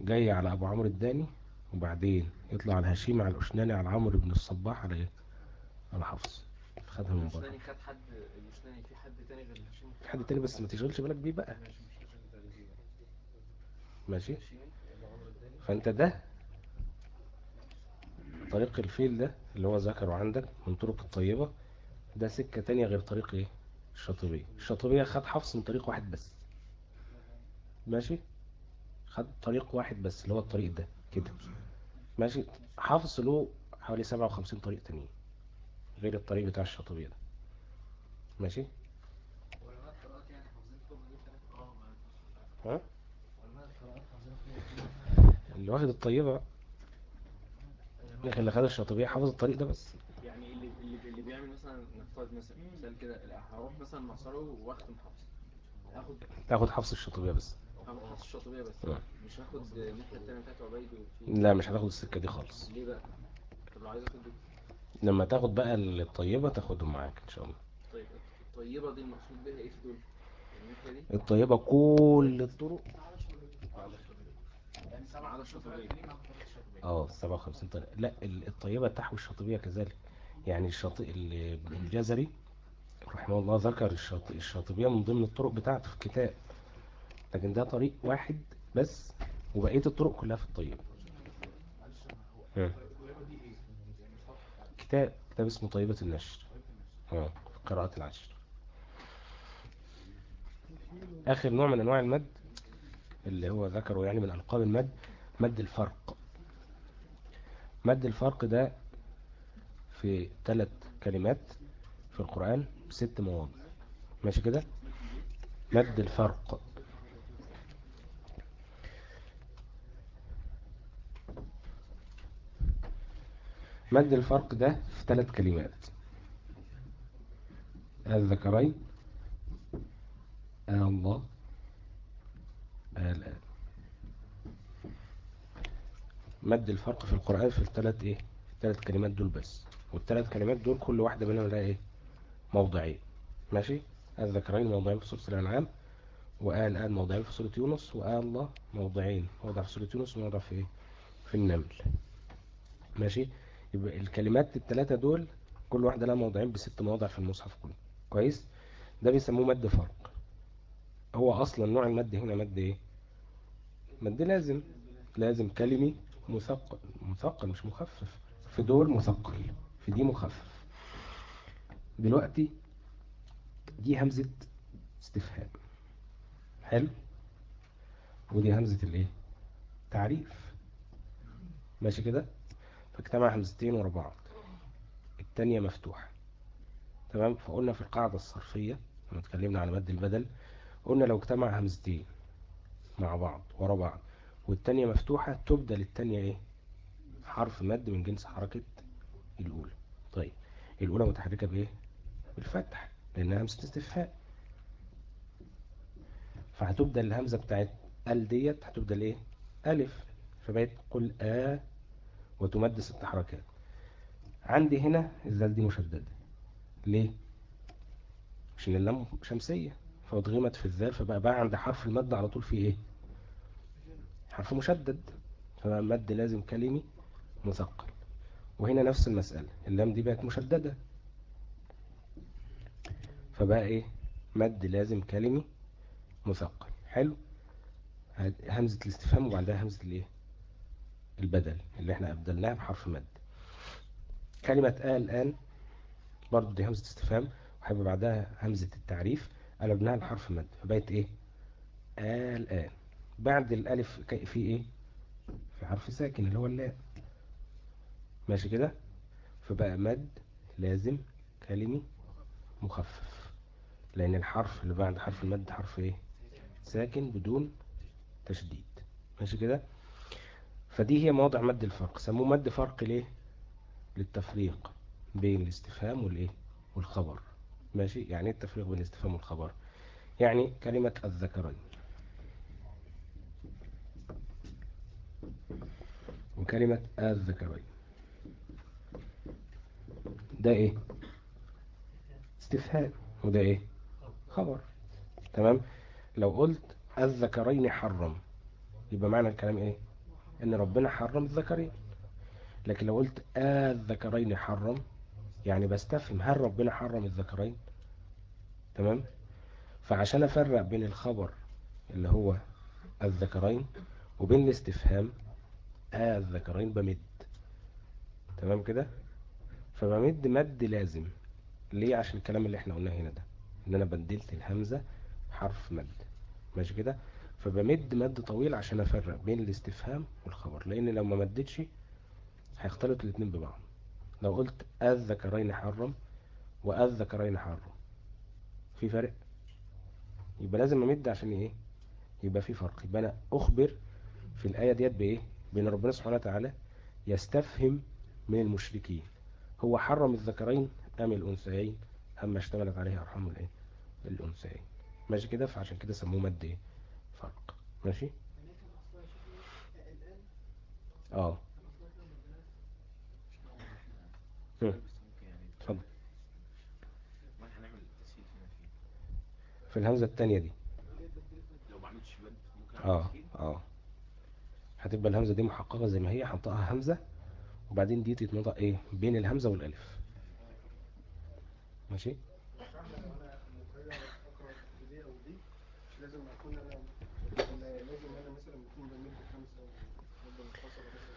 جاي على أبو عمرو الداني. وبعدين يطلع على هشيم على الاشناني على عمرو بن الصباح على إيه؟ على حفص. خدها من بره. المشتاني خد حد المشتاني في حد تاني غير هشام في حد تاني بس ما تشغلش بالك بيه بقى. ماشي فأنت ده طريق الفيل ده اللي هو ذكره عندك من طرق الطيبة ده سكة تانية غير طريق إيه؟ الشاطبية. الشاطبية خد حفص من طريق واحد بس. ماشي؟ خد طريق واحد بس اللي هو الطريق ده. كده. ماشي. حفص له حوالي 57 طريق تانيين غير الطريق بتاع الشاطبية ده. ماشي. ها؟ اللي واخد الطيبة لكن اللي خد الشاطبية حافظ الطريق ده بس. يعني اللي اللي اللي بيعمل مثلا نفترض مثلا مثال كده هروح مثلا معصره وأختم حفص هاخد حفص الشاطبية بس. بس. آه. مش هاخد بتاعت عبيد لا مش هتاخد السكة دي خالص. ليه بقى؟ طب لو عايز أخد دول. لما تاخد بقى الطيبة تاخدهم معاك إن شاء الله. طيب الطيبة دي المقصود بيها إيه في دول؟ دي؟ الطيبة كل الطرق. يعني سبعة على آه 57 طريق. لا ال- الطيبة تحوي الشاطبية كذلك. يعني الشاطئ ال- الجزري رحمه الله ذكر الشاطئ الشاطبية من ضمن الطرق بتاعته في الكتاب. لكن ده طريق واحد بس وبقية الطرق كلها في الطيبة مم. كتاب كتاب اسمه طيبة النشر. آه في قراءة العشر. آخر نوع من أنواع المد اللي هو ذكره يعني من ألقاب المد مد الفرق. مد الفرق ده في ثلاث كلمات في القرآن بست مواضع. ماشي كده؟ مد الفرق. مد الفرق ده في ثلاث كلمات. الذكرين آه الله الآن مد الفرق في القرآن في الثلاث إيه؟ الثلاث كلمات دول بس. والثلاث كلمات دول كل واحدة منهم لها إيه؟ موضعين. ماشي؟ الذكرين موضعين في سورة الأنعام وآه الآن موضعين في سورة يونس وآه الله موضعين. موضع في سورة يونس وموضع في إيه؟ في النمل. ماشي؟ يبقى الكلمات الثلاثة دول كل واحدة لها موضعين بست مواضع في المصحف كله. كويس؟ ده بيسموه مد فرق. هو أصلا نوع المد هنا مد إيه؟ مد لازم. لازم كلمي مثقل. مثقل مش مخفف. في دول مثقل. في دي مخفف. دلوقتي دي همزة استفهام. حلو؟ ودي همزة الإيه؟ تعريف. ماشي كده؟ فاجتمع همزتين ورا بعض التانية مفتوحة. تمام؟ فقلنا في القاعدة الصرفية لما اتكلمنا على مد البدل قلنا لو اجتمع همزتين مع بعض ورا بعض والتانية مفتوحة تبدل التانية إيه؟ حرف مد من جنس حركة الأولى. طيب الأولى متحركة بإيه؟ بالفتح لأنها همزة استفهام. فهتبدل الهمزة بتاعت ال ديت هتبدل إيه؟ ألف. فبقت قل آ وتمد ست حركات عندي هنا الذال دي مشددة. ليه؟ عشان اللام شمسية فأضغمت في الذال فبقى بقى عند حرف المد على طول فيه إيه؟ حرف مشدد. فبقى مد لازم كلمي مثقل. وهنا نفس المسألة اللام دي بقت مشددة. فبقى إيه؟ مد لازم كلمي مثقل. حلو؟ همزة الاستفهام وبعدها همزة الإيه؟ البدل اللي إحنا أبدلناها بحرف مد. كلمة آه الآن برضو دي همزة استفهام وهيبقى بعدها همزة التعريف. قلبناها لحرف مد فبقت إيه؟ آه الآن بعد الألف في إيه؟ في حرف ساكن اللي هو اللام. ماشي كده؟ فبقى مد لازم كلمي مخفف لأن الحرف اللي بعد حرف المد حرف إيه؟ ساكن بدون تشديد. ماشي كده؟ فدي هي مواضع مد الفرق. سموه مد فرق ليه؟ للتفريق بين الاستفهام والإيه؟ والخبر. ماشي؟ يعني إيه التفريق بين الاستفهام والخبر؟ يعني كلمة الذكرين. وكلمة الذكرين. ده إيه؟ استفهام. وده إيه؟ خبر. تمام؟ لو قلت الذكرين حرم يبقى معنى الكلام إيه؟ إن ربنا حرم الذكرين. لكن لو قلت الذكرين حرم يعني بستفهم هل ربنا حرم الذكرين؟ تمام؟ فعشان أفرق بين الخبر اللي هو الذكرين وبين الاستفهام آه الذكرين بمد. تمام كده؟ فبمد مد لازم. ليه؟ عشان الكلام اللي إحنا قلناه هنا ده إن أنا بدلت الهمزة حرف مد. ماشي كده؟ فبمد مد طويل عشان أفرق بين الاستفهام والخبر لأن لو ما مدتش هيختلط الاتنين ببعض. لو قلت الذكرين حرم والذكرين حرم في فرق؟ يبقى لازم أمد عشان إيه؟ يبقى في فرق. يبقى أنا أخبر في الآية ديت بإيه؟ بإن ربنا سبحانه وتعالى يستفهم من المشركين. هو حرم الذكرين أم الأنثيين؟ اما اشتملت عليه أرحام الإيه؟ الأنثيين. ماشي كده؟ فعشان كده سموه مد إيه؟ ماشي؟ آه. اتفضل. في الهمزة التانية دي. آه آه. هتبقى الهمزة دي محققة زي ما هي هنطقها همزة وبعدين دي تتنطق إيه؟ بين الهمزة والألف. ماشي إحنا لو أنا مخير اقرا دي أو دي مش لازم اكون أنا ولا لازم أنا مثلا بكون بمد خمسه وابدا منفصله مثلا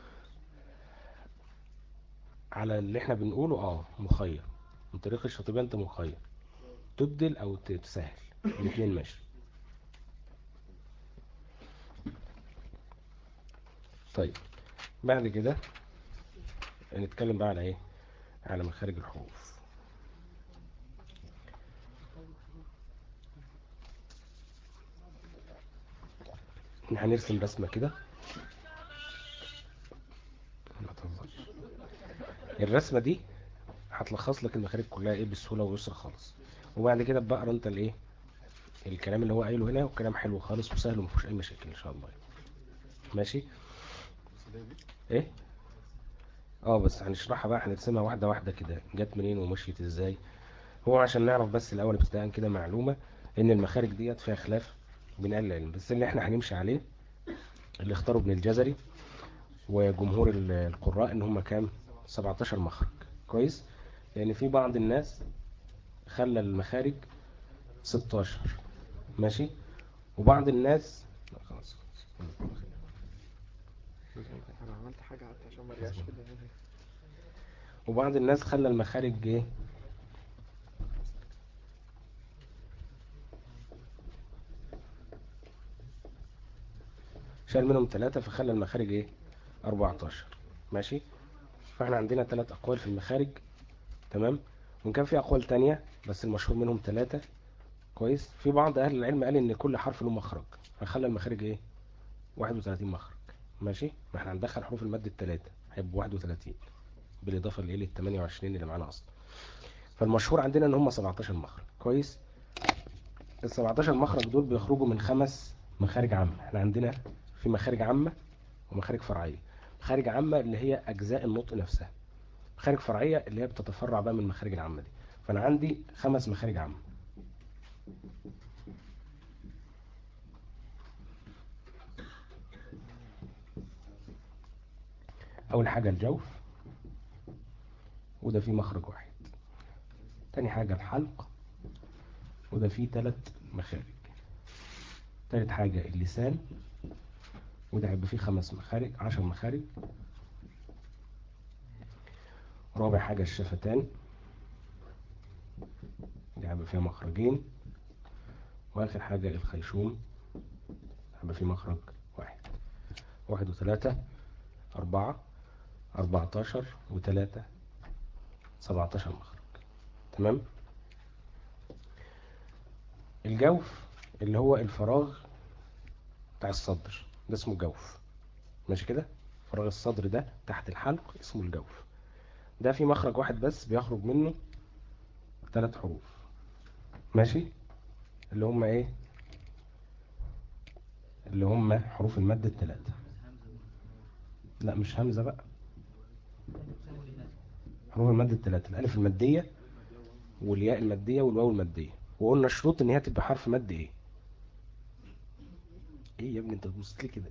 على اللي إحنا بنقوله آه مخير. من طريق الشاطبية انت مخير. تبدل أو تسهل. الاثنين ماشي. طيب بعد كده نتكلم بقى على إيه؟ على مخارج الحروف. هنرسم رسمة كده. الرسمة دي هتلخص لك المخارج كلها إيه بسهولة ويسر خالص. وبعد كده بقرا انت الايه الكلام اللي هو قايله هنا والكلام حلو خالص وسهل ومفيهوش أي مشاكل إن شاء الله. ماشي؟ إيه؟ آه بس هنشرحها بقى هنرسمها واحدة واحدة كده. جت منين ومشيت إزاي؟ هو عشان نعرف بس الأول ابتداء كده معلومة إن المخارج ديت فيها خلاف بين أهل العلم. بس اللي إحنا هنمشي عليه اللي اختاروا ابن الجزري وجمهور ال- القراء إن هم كام؟ 17 مخرج. كويس؟ لأن في بعض الناس خلى المخارج 16 ماشي؟ وبعض الناس لا خلاص أنا عملت حتى عشان ما ارجعش كده يعني. وبعض الناس خلى المخارج إيه؟ شال منهم ثلاثة فخلى المخارج إيه؟ 14 ماشي؟ فاحنا عندنا ثلاث أقوال في المخارج تمام؟ وإن كان في أقوال تانية بس المشهور منهم ثلاثة كويس؟ في بعض أهل العلم قال إن كل حرف له مخرج فخلى المخارج إيه؟ 31 مخرج ماشي؟ ما إحنا هندخل حروف المد الثلاثة هيبقوا 31 بالإضافة لإيه؟ لل 28 اللي معانا أصلا. فالمشهور عندنا إن هم 17 مخرج كويس؟ ال 17 مخرج دول بيخرجوا من خمس مخارج عامة إحنا عندنا في مخارج عامة ومخارج فرعية. مخارج عامة اللي هي أجزاء النطق نفسها. مخارج فرعية اللي هي بتتفرع بقى من المخارج العامة دي. فأنا عندي خمس مخارج عامة. أول حاجة الجوف وده فيه مخرج واحد. تاني حاجة الحلق وده فيه تلات مخارج. تالت حاجة اللسان وده هيبقى فيه خمس مخارج عشر مخارج. رابع حاجة الشفتان. دي هيبقى فيها مخرجين. وآخر حاجة الخيشوم هيبقى فيه مخرج واحد. واحد وثلاثة أربعة أربعتاشر وثلاثة سبعتاشر مخرج. تمام؟ الجوف اللي هو الفراغ بتاع الصدر. ده اسمه جوف. ماشي كده؟ فراغ الصدر ده تحت الحلق اسمه الجوف. ده في مخرج واحد بس بيخرج منه ثلاث حروف. ماشي؟ اللي هم إيه؟ اللي هم حروف المد الثلاثة لا مش همزة بقى. حروف المد الثلاثة الألف المادية والياء المادية والواو المادية. وقلنا الشروط إن هي تبقى حرف مد إيه؟ إيه يا ابني انت بتبص لي كده؟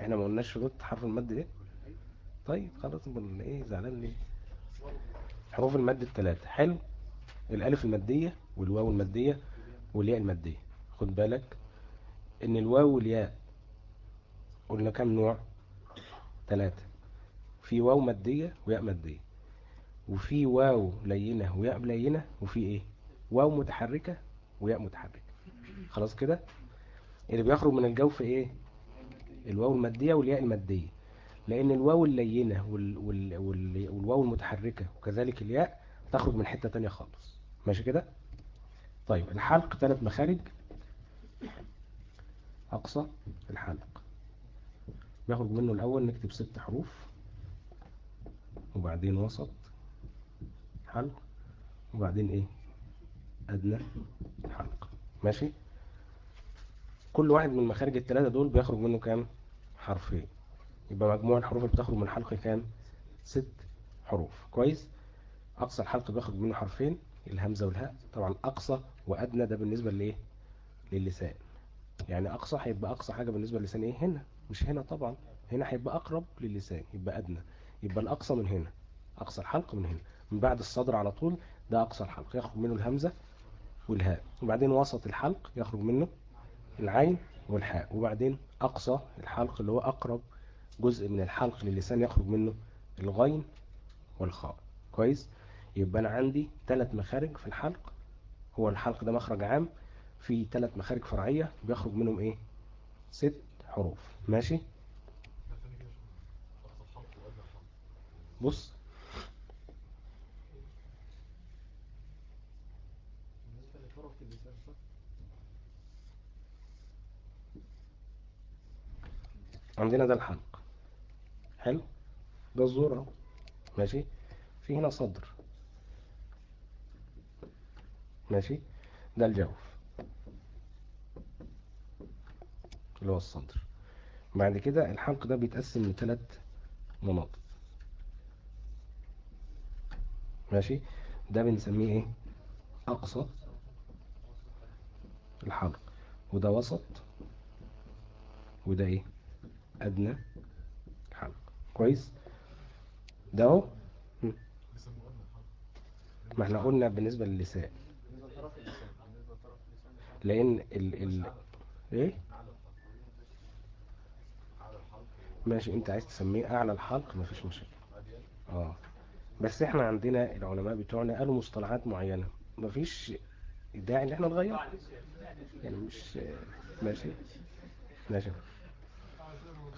إحنا ما قلناش شروط حرف المد إيه؟ طيب خلاص امال إيه زعلان ليه؟ حروف المد الثلاثة حلو. الألف المادية والواو المادية والياء المادية. خد بالك إن الواو والياء قلنا كم نوع؟ ثلاثة في واو مادية وياء مادية. وفي واو لينة وياء لينة وفي إيه؟ واو متحركة وياء متحركة. خلاص كده؟ اللي بيخرج من الجوف إيه؟ الواو المادية والياء المادية. لأن الواو اللينة. وال... وال... والواو المتحركة وكذلك الياء تخرج من حتة تانية خالص. ماشي كده؟ طيب الحلق ثلاث مخارج. أقصى الحلق. بيخرج منه الأول نكتب ست حروف. وبعدين وسط حلق. وبعدين إيه؟ أدنى حلق. ماشي؟ كل واحد من المخارج الثلاثة دول بيخرج منه كام؟ حرفين. يبقى مجموع الحروف اللي بتخرج من الحلق كام؟ ست حروف. كويس؟ أقصى الحلق بيخرج منه حرفين الهمزة والهاء. طبعا أقصى وأدنى ده بالنسبة لإيه؟ للسان. يعني أقصى هيبقى أقصى حاجة بالنسبة للسان إيه؟ هنا. مش هنا طبعا. هنا هيبقى أقرب للسان يبقى أدنى. يبقى الأقصى من هنا. أقصى الحلق من هنا. من بعد الصدر على طول ده أقصى الحلق. يخرج منه الهمزة والهاء. وبعدين وسط الحلق يخرج منه العين والحاء. وبعدين أقصى الحلق اللي هو أقرب جزء من الحلق للسان يخرج منه الغين والخاء. كويس؟ يبقى أنا عندي ثلاث مخارج في الحلق. هو الحلق ده مخرج عام. في ثلاث مخارج فرعية بيخرج منهم إيه؟ ست حروف. ماشي؟ بص بالنسبة لطرف اللسان صح؟ عندنا ده الحلق حلو؟ ده الزور اهو. ماشي؟ في هنا صدر. ماشي؟ ده الجوف. اللي هو الصدر. بعد كده الحلق ده بيتقسم لثلاث مناطق. ماشي؟ ده بنسميه إيه؟ أقصى الحلق وده وسط. وده إيه؟ أدنى. الحلق كويس. ده أهو. ما إحنا قلنا بالنسبة للسان. لأن ال ال إيه؟ ماشي أنت عايز تسميه أعلى الحلق؟ مفيش مشكلة آه. بس إحنا عندنا العلماء بتوعنا قالوا مصطلحات معينة. مفيش داعي إن إحنا نغير؟ يعني مش ماشي؟ ماشي.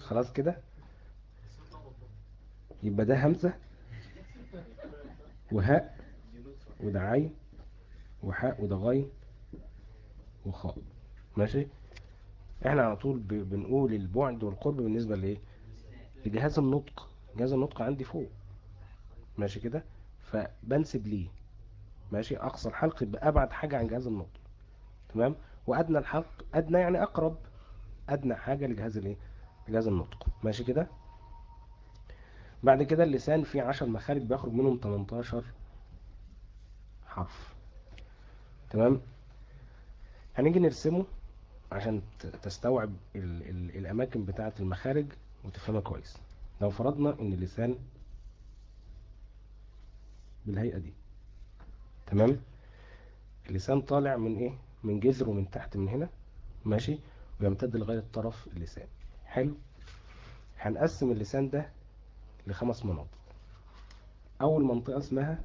خلاص كده؟ يبقى ده همزة وهاء وده عين وحاء وده غين وخاء. ماشي؟ إحنا على طول بنقول البعد والقرب بالنسبة لإيه؟ لجهاز النطق. جهاز النطق عندي فوق. ماشي كده؟ فبنسب ليه. ماشي؟ أقصى الحلق يبقى أبعد حاجة عن جهاز النطق. تمام؟ وأدنى الحلق أدنى يعني أقرب أدنى حاجة لجهاز الإيه؟ لجهاز النطق ماشي كده؟ بعد كده اللسان فيه 10 مخارج بيخرج منهم 18 حرف. تمام؟ هنيجي نرسمه عشان تستوعب ال ال الأماكن بتاعة المخارج وتفهمها كويس. لو فرضنا إن اللسان بالهيئة دي. تمام؟ اللسان طالع من إيه؟ من جذره من تحت من هنا. ماشي؟ ويمتد لغاية طرف اللسان. حلو. هنقسم اللسان ده لخمس مناطق. أول منطقة اسمها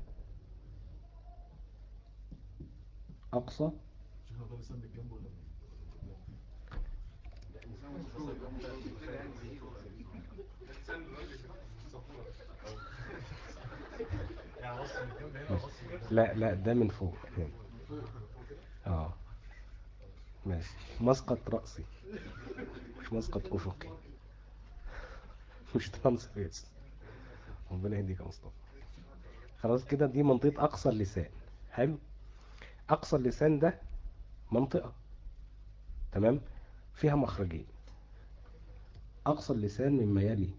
أقصى. لا لا ده من فوق. هنا. آه. ماشي. مسقط رأسي. مسقط أفقي. مش ترانسفيرس ربنا يهديك يا مصطفى. خلاص كده دي منطقة أقصى اللسان. حلو؟ أقصى اللسان ده منطقة. تمام؟ فيها مخرجين. أقصى اللسان مما يلي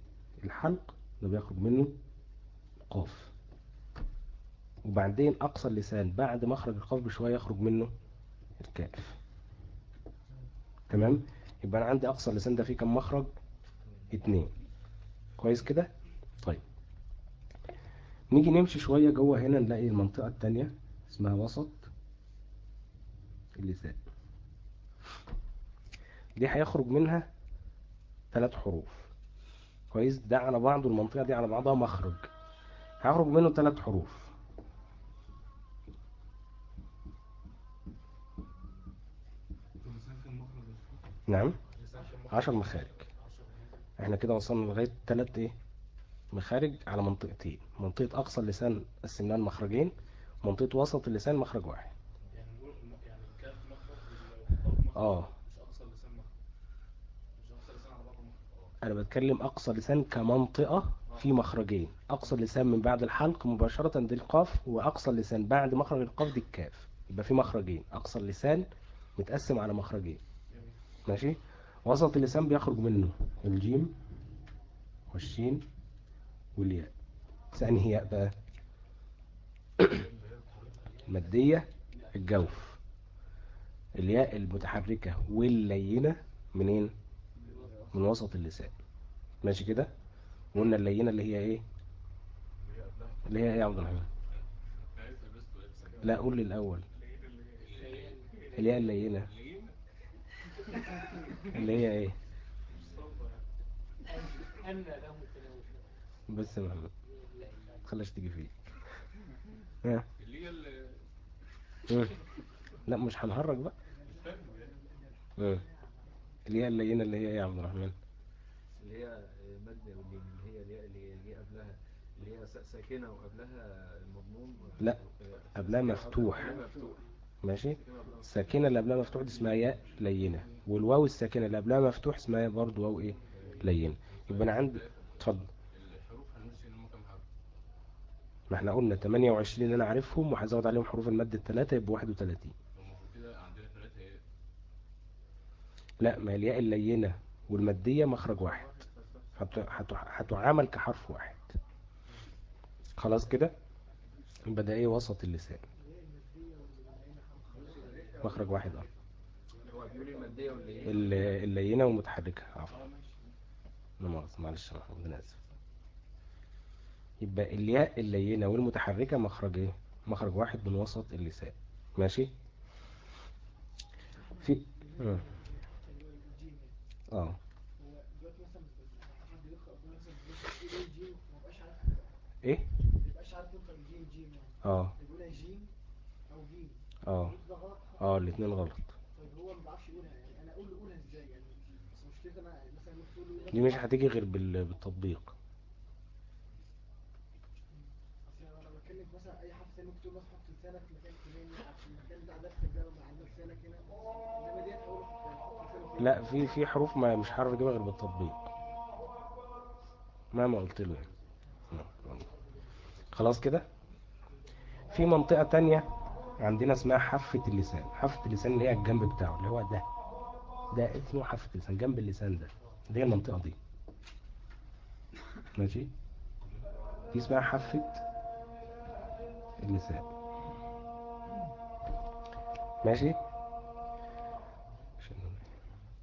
الحلق ده بيخرج منه قاف. وبعدين أقصى اللسان بعد مخرج القاف بشوية يخرج منه الكاف. تمام؟ يبقى أنا عندي أقصى اللسان ده فيه كم مخرج؟ اتنين. كويس كده؟ طيب. نيجي نمشي شوية جوه هنا نلاقي المنطقة التانية اسمها وسط اللسان. دي هيخرج منها ثلاث حروف. كويس؟ ده على بعضه المنطقة دي على بعضها مخرج. هيخرج منه ثلاث حروف. نعم. عشر مخارج. إحنا كده وصلنا لغاية ثلاث إيه؟ مخارج على منطقتين. منطقة أقصى اللسان قسمناها لمخرجين منطقة وسط اللسان مخرج واحد. يعني نقول يعني الكاف مخرج آه. اقصى اقصى أنا بتكلم أقصى لسان كمنطقة في مخرجين. أقصى اللسان من بعد الحلق مباشرة دي القاف وأقصى اللسان بعد مخرج القاف دي الكاف. يبقى في مخرجين. أقصى اللسان متقسم على مخرجين. ماشي؟ وسط اللسان بيخرج منه الجيم والشين والياء. ثاني ياء بقى المادية الجوف. الياء المتحركة واللينة منين؟ من وسط اللسان. ماشي كده؟ وقلنا اللينة اللي هي إيه؟ اللي هي إيه يا عبد الرحمن؟ لا قول لي الأول. الياء اللينة. اللي هي إيه؟ بس يا محمد خلاش تيجي فيه ها؟ اللي هي. لا مش هنهرج بقى. مم. الياء اللينة اللي هي إيه يا عبد الرحمن؟ اللي هي مد واللين اللي هي اللي جه قبلها اللي هي س- ساكنة وقبلها المضموم لا، قبلها مفتوح. قبلها مفتوح. ماشي؟ الساكنة اللي قبلها مفتوح دي اسمها ياء لينة والواو الساكنة اللي قبلها مفتوح اسمها برضو واو إيه؟ لينة. يبقى أنا عندي اتفضل. ما إحنا قلنا 28 أنا عارفهم وهزود عليهم حروف المد الثلاثة يبقى 31 المفروض كده عندنا ثلاثة إيه لا ما الياء اللينة والمادية مخرج واحد. هت- هت- هتعامل كحرف واحد. خلاص كده؟ يبقى ده إيه؟ وسط اللسان. مخرج واحد آه. هو بيقول المادية واللي هي ال- اللينة ومتحركة. عفوا لا مؤاخذة معلش محمود أنا آسف. يبقى الياء اللينة والمتحركة مخرج إيه؟ مخرج واحد من وسط اللسان. ماشي؟ في آه. بيقول إيه؟ يعني. آه. آه. آه الاتنين غلط. طيب هو ما بيعرفش يقولها يعني. أنا أقول له قولها إزاي يعني؟ بس مشكلتي أنا مثلا ممكن تقول له دي مش هتيجي غير بال- بالتطبيق. أصل أنا لو بتكلم مثلا أي حرف تاني ممكن تقول مثلا حط لسانك في مكان فلاني عشان المكان بتاع درس ده مع لسانك هنا. إنما ديت هقول لك حط لسانك فين لا في في حروف ما مش هعرف أجيبها غير بالتطبيق. مهما قلت له يعني. نعم. خلاص كده؟ في منطقة تانية؟ عندنا اسمها حافة اللسان. حافة اللسان اللي هي الجنب بتاعه اللي هو ده. ده اسمه حافة اللسان جنب اللسان ده. دي هي المنطقة دي. ماشي؟ دي اسمها حافة اللسان. ماشي؟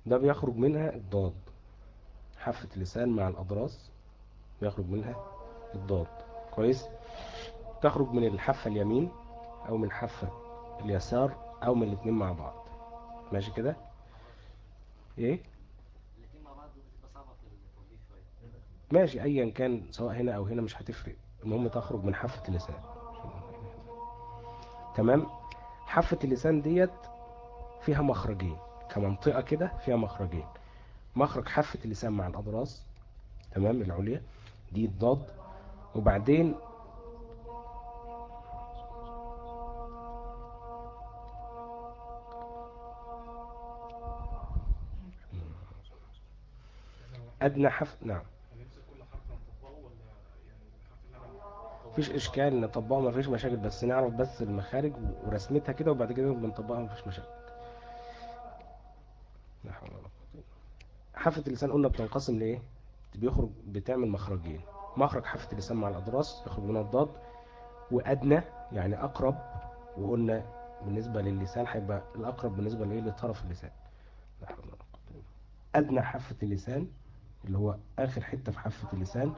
ده بيخرج منها الضاد. حافة اللسان مع الأضراس بيخرج منها الضاد. كويس؟ تخرج من الحافة اليمين أو من الحافة اليسار أو من الاتنين مع بعض. ماشي كده؟ شوية ماشي ايا كان سواء هنا أو هنا مش هتفرق. المهم تخرج من حافة اللسان تمام؟ حافة اللسان ديت فيها مخرجين. كمنطقة كده فيها مخرجين. مخرج حافة اللسان مع الأضراس تمام العليا دي الضاد. وبعدين الحرف اللي أنا مفيش إشكال نطبقه مفيش مشاكل بس نعرف بس المخارج ورسمتها كده وبعد كده بنطبقها مفيش مشاكل لا حول ولا قوة. حافة اللسان قلنا بتنقسم لإيه؟ بيخرج بتعمل مخرجين مخرج حافة اللسان مع الأضراس يخرج منها الضاد وأدنى يعني أقرب وقلنا بالنسبة للسان هيبقى الأقرب بالنسبة لإيه لطرف اللسان لا حول ولا قوة. أدنى حافة اللسان اللي هو آخر حتة في حافة اللسان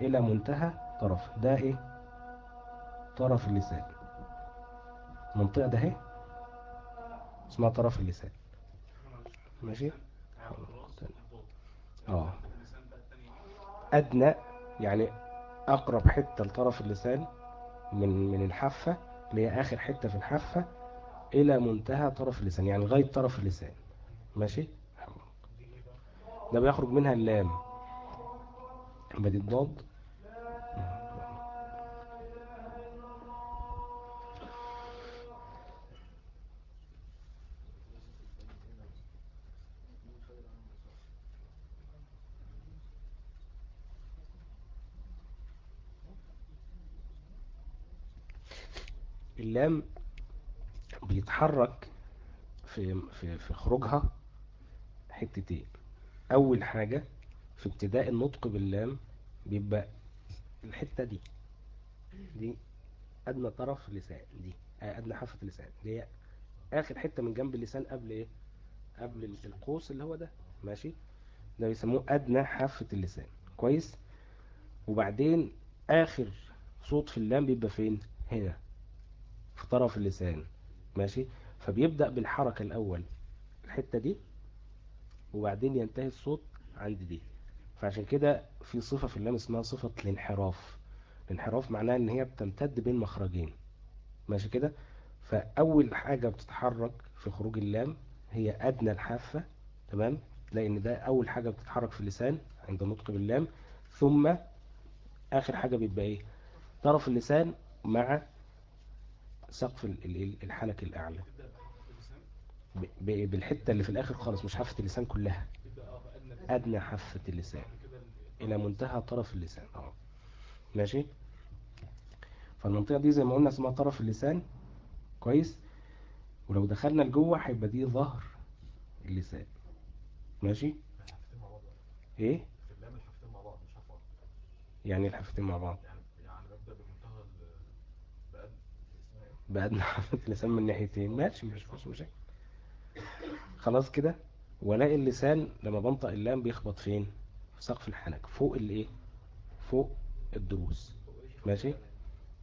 إلى منتهى طرف. ده إيه؟ طرف اللسان. المنطقة ده اهي اسمها طرف اللسان. ماشي؟ آه. أدنى يعني أقرب حتة لطرف اللسان من من الحافة اللي هي آخر حتة في الحافة إلى منتهى طرف اللسان يعني لغاية طرف اللسان. ماشي؟ ده بيخرج منها اللام. بدي الضاد. اللام بيتحرك في في في خروجها حتتين أول حاجة في ابتداء النطق باللام بيبقى الحتة دي. دي أدنى طرف لسان. دي آه، أدنى حافة اللسان دي آخر حتة من جنب اللسان قبل إيه؟ قبل القوس اللي هو ده. ماشي؟ ده بيسموه أدنى حافة اللسان. كويس؟ وبعدين آخر صوت في اللام بيبقى فين؟ هنا في طرف اللسان. ماشي؟ فبيبدأ بالحركة الأول. الحتة دي وبعدين ينتهي الصوت عند دي فعشان كده في صفة في اللام اسمها صفة الانحراف. الانحراف معناها إن هي بتمتد بين مخرجين. ماشي كده؟ فأول حاجة بتتحرك في خروج اللام هي أدنى الحافة تمام؟ لأن ده أول حاجة بتتحرك في اللسان عند النطق باللام. ثم آخر حاجة بيبقى إيه؟ طرف اللسان مع سقف ال- ال- الحنك الأعلى. ب- ب- بالحتة اللي في الآخر خالص مش حافة اللسان كلها. أدنى حافة اللسان. إلى منتهى طرف اللسان. آه. ماشي؟ فالمنطقة دي زي ما قلنا اسمها طرف اللسان. كويس؟ ولو دخلنا لجوه هيبقى دي ظهر اللسان. ماشي؟ إيه؟ في اللام الحافتين مع بعض؟ يعني يعني يعني إيه؟ بأدنى حافة اللسان من ناحيتين. ماشي مش مش مشاكل. خلاص كده؟ والاقي اللسان لما بنطق اللام بيخبط فين؟ في سقف الحنك فوق الايه فوق الضروس ماشي؟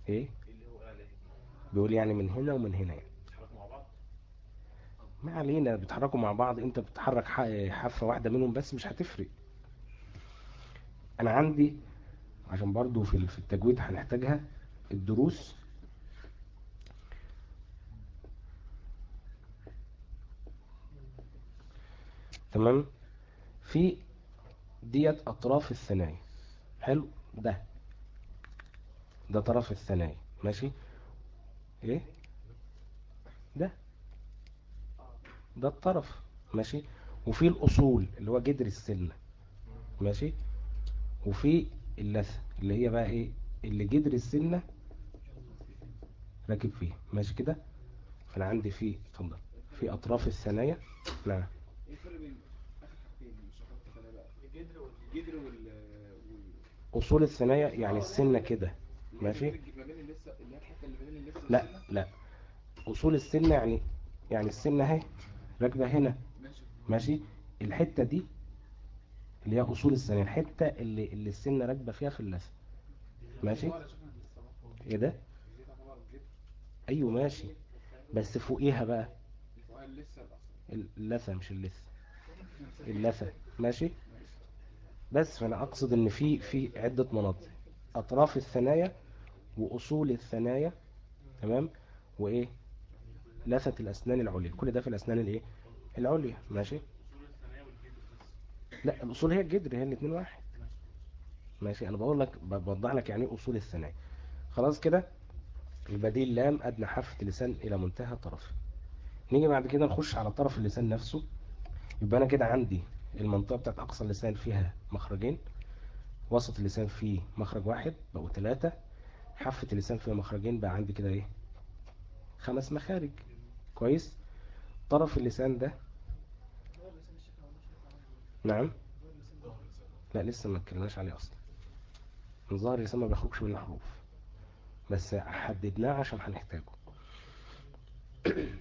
إيه؟ بيقول يعني من هنا ومن هنا يعني. ما علينا بيتحركوا مع بعض. أنت بتحرك حافة واحدة منهم بس مش هتفرق. أنا عندي عشان برضو في التجويد هنحتاجها الدروس تمام؟ في ديت أطراف الثنايا حلو؟ ده. ده طرف الثنايا ماشي؟ إيه؟ ده. ده الطرف. ماشي؟ وفي الأصول اللي هو جدر السنة ماشي؟ وفي اللثة اللي هي بقى إيه؟ اللي جدر السنة راكب فيها. ماشي كده؟ فأنا عندي في اتفضل. في أطراف الثنايا. نعم إيه الفرق بين اخر حاجتين مش اخر الثانية بقى وال أصول الثنايا يعني السنة كده. ماشي؟ ما بين اللسه اللي هي الحته اللي بين اللسه لا؟ لا. أصول السنة يعني يعني السنة أهي. راكبة هنا. ماشي. ماشي؟ الحتة دي اللي هي أصول الثنايا الحتة اللي اللي السنة راكبة فيها في اللثة ماشي؟ إيه ده؟ أيوه ماشي. بس فوقيها بقى. اللثة مش اللثة. اللثة. ماشي؟ بس فأنا أقصد إن في في عدة مناطق. أطراف الثنايا وأصول الثنايا تمام؟ وإيه؟ لثة الأسنان العليا. كل ده في الأسنان الإيه؟ العليا. ماشي؟ لا الأصول هي الجدر هي الاثنين واحد. ماشي؟ أنا بقول لك بوضح لك يعني إيه أصول الثنايا. خلاص كده؟ يبقى دي اللام أدنى حافة اللسان إلى منتهى طرفه. نيجي بعد كده نخش على طرف اللسان نفسه. يبقى أنا كده عندي المنطقة بتاعت أقصى اللسان فيها مخرجين وسط اللسان فيه مخرج واحد بقوا ثلاثة حافة اللسان فيها مخرجين بقى عندي كده إيه خمس مخارج. كويس؟ طرف اللسان ده. ظهر نعم. ظهر لا لسه ما اتكلمناش عليه أصلا. من ظاهر اللسان ما بيخرجش من الحروف بس حددناه عشان هنحتاجه.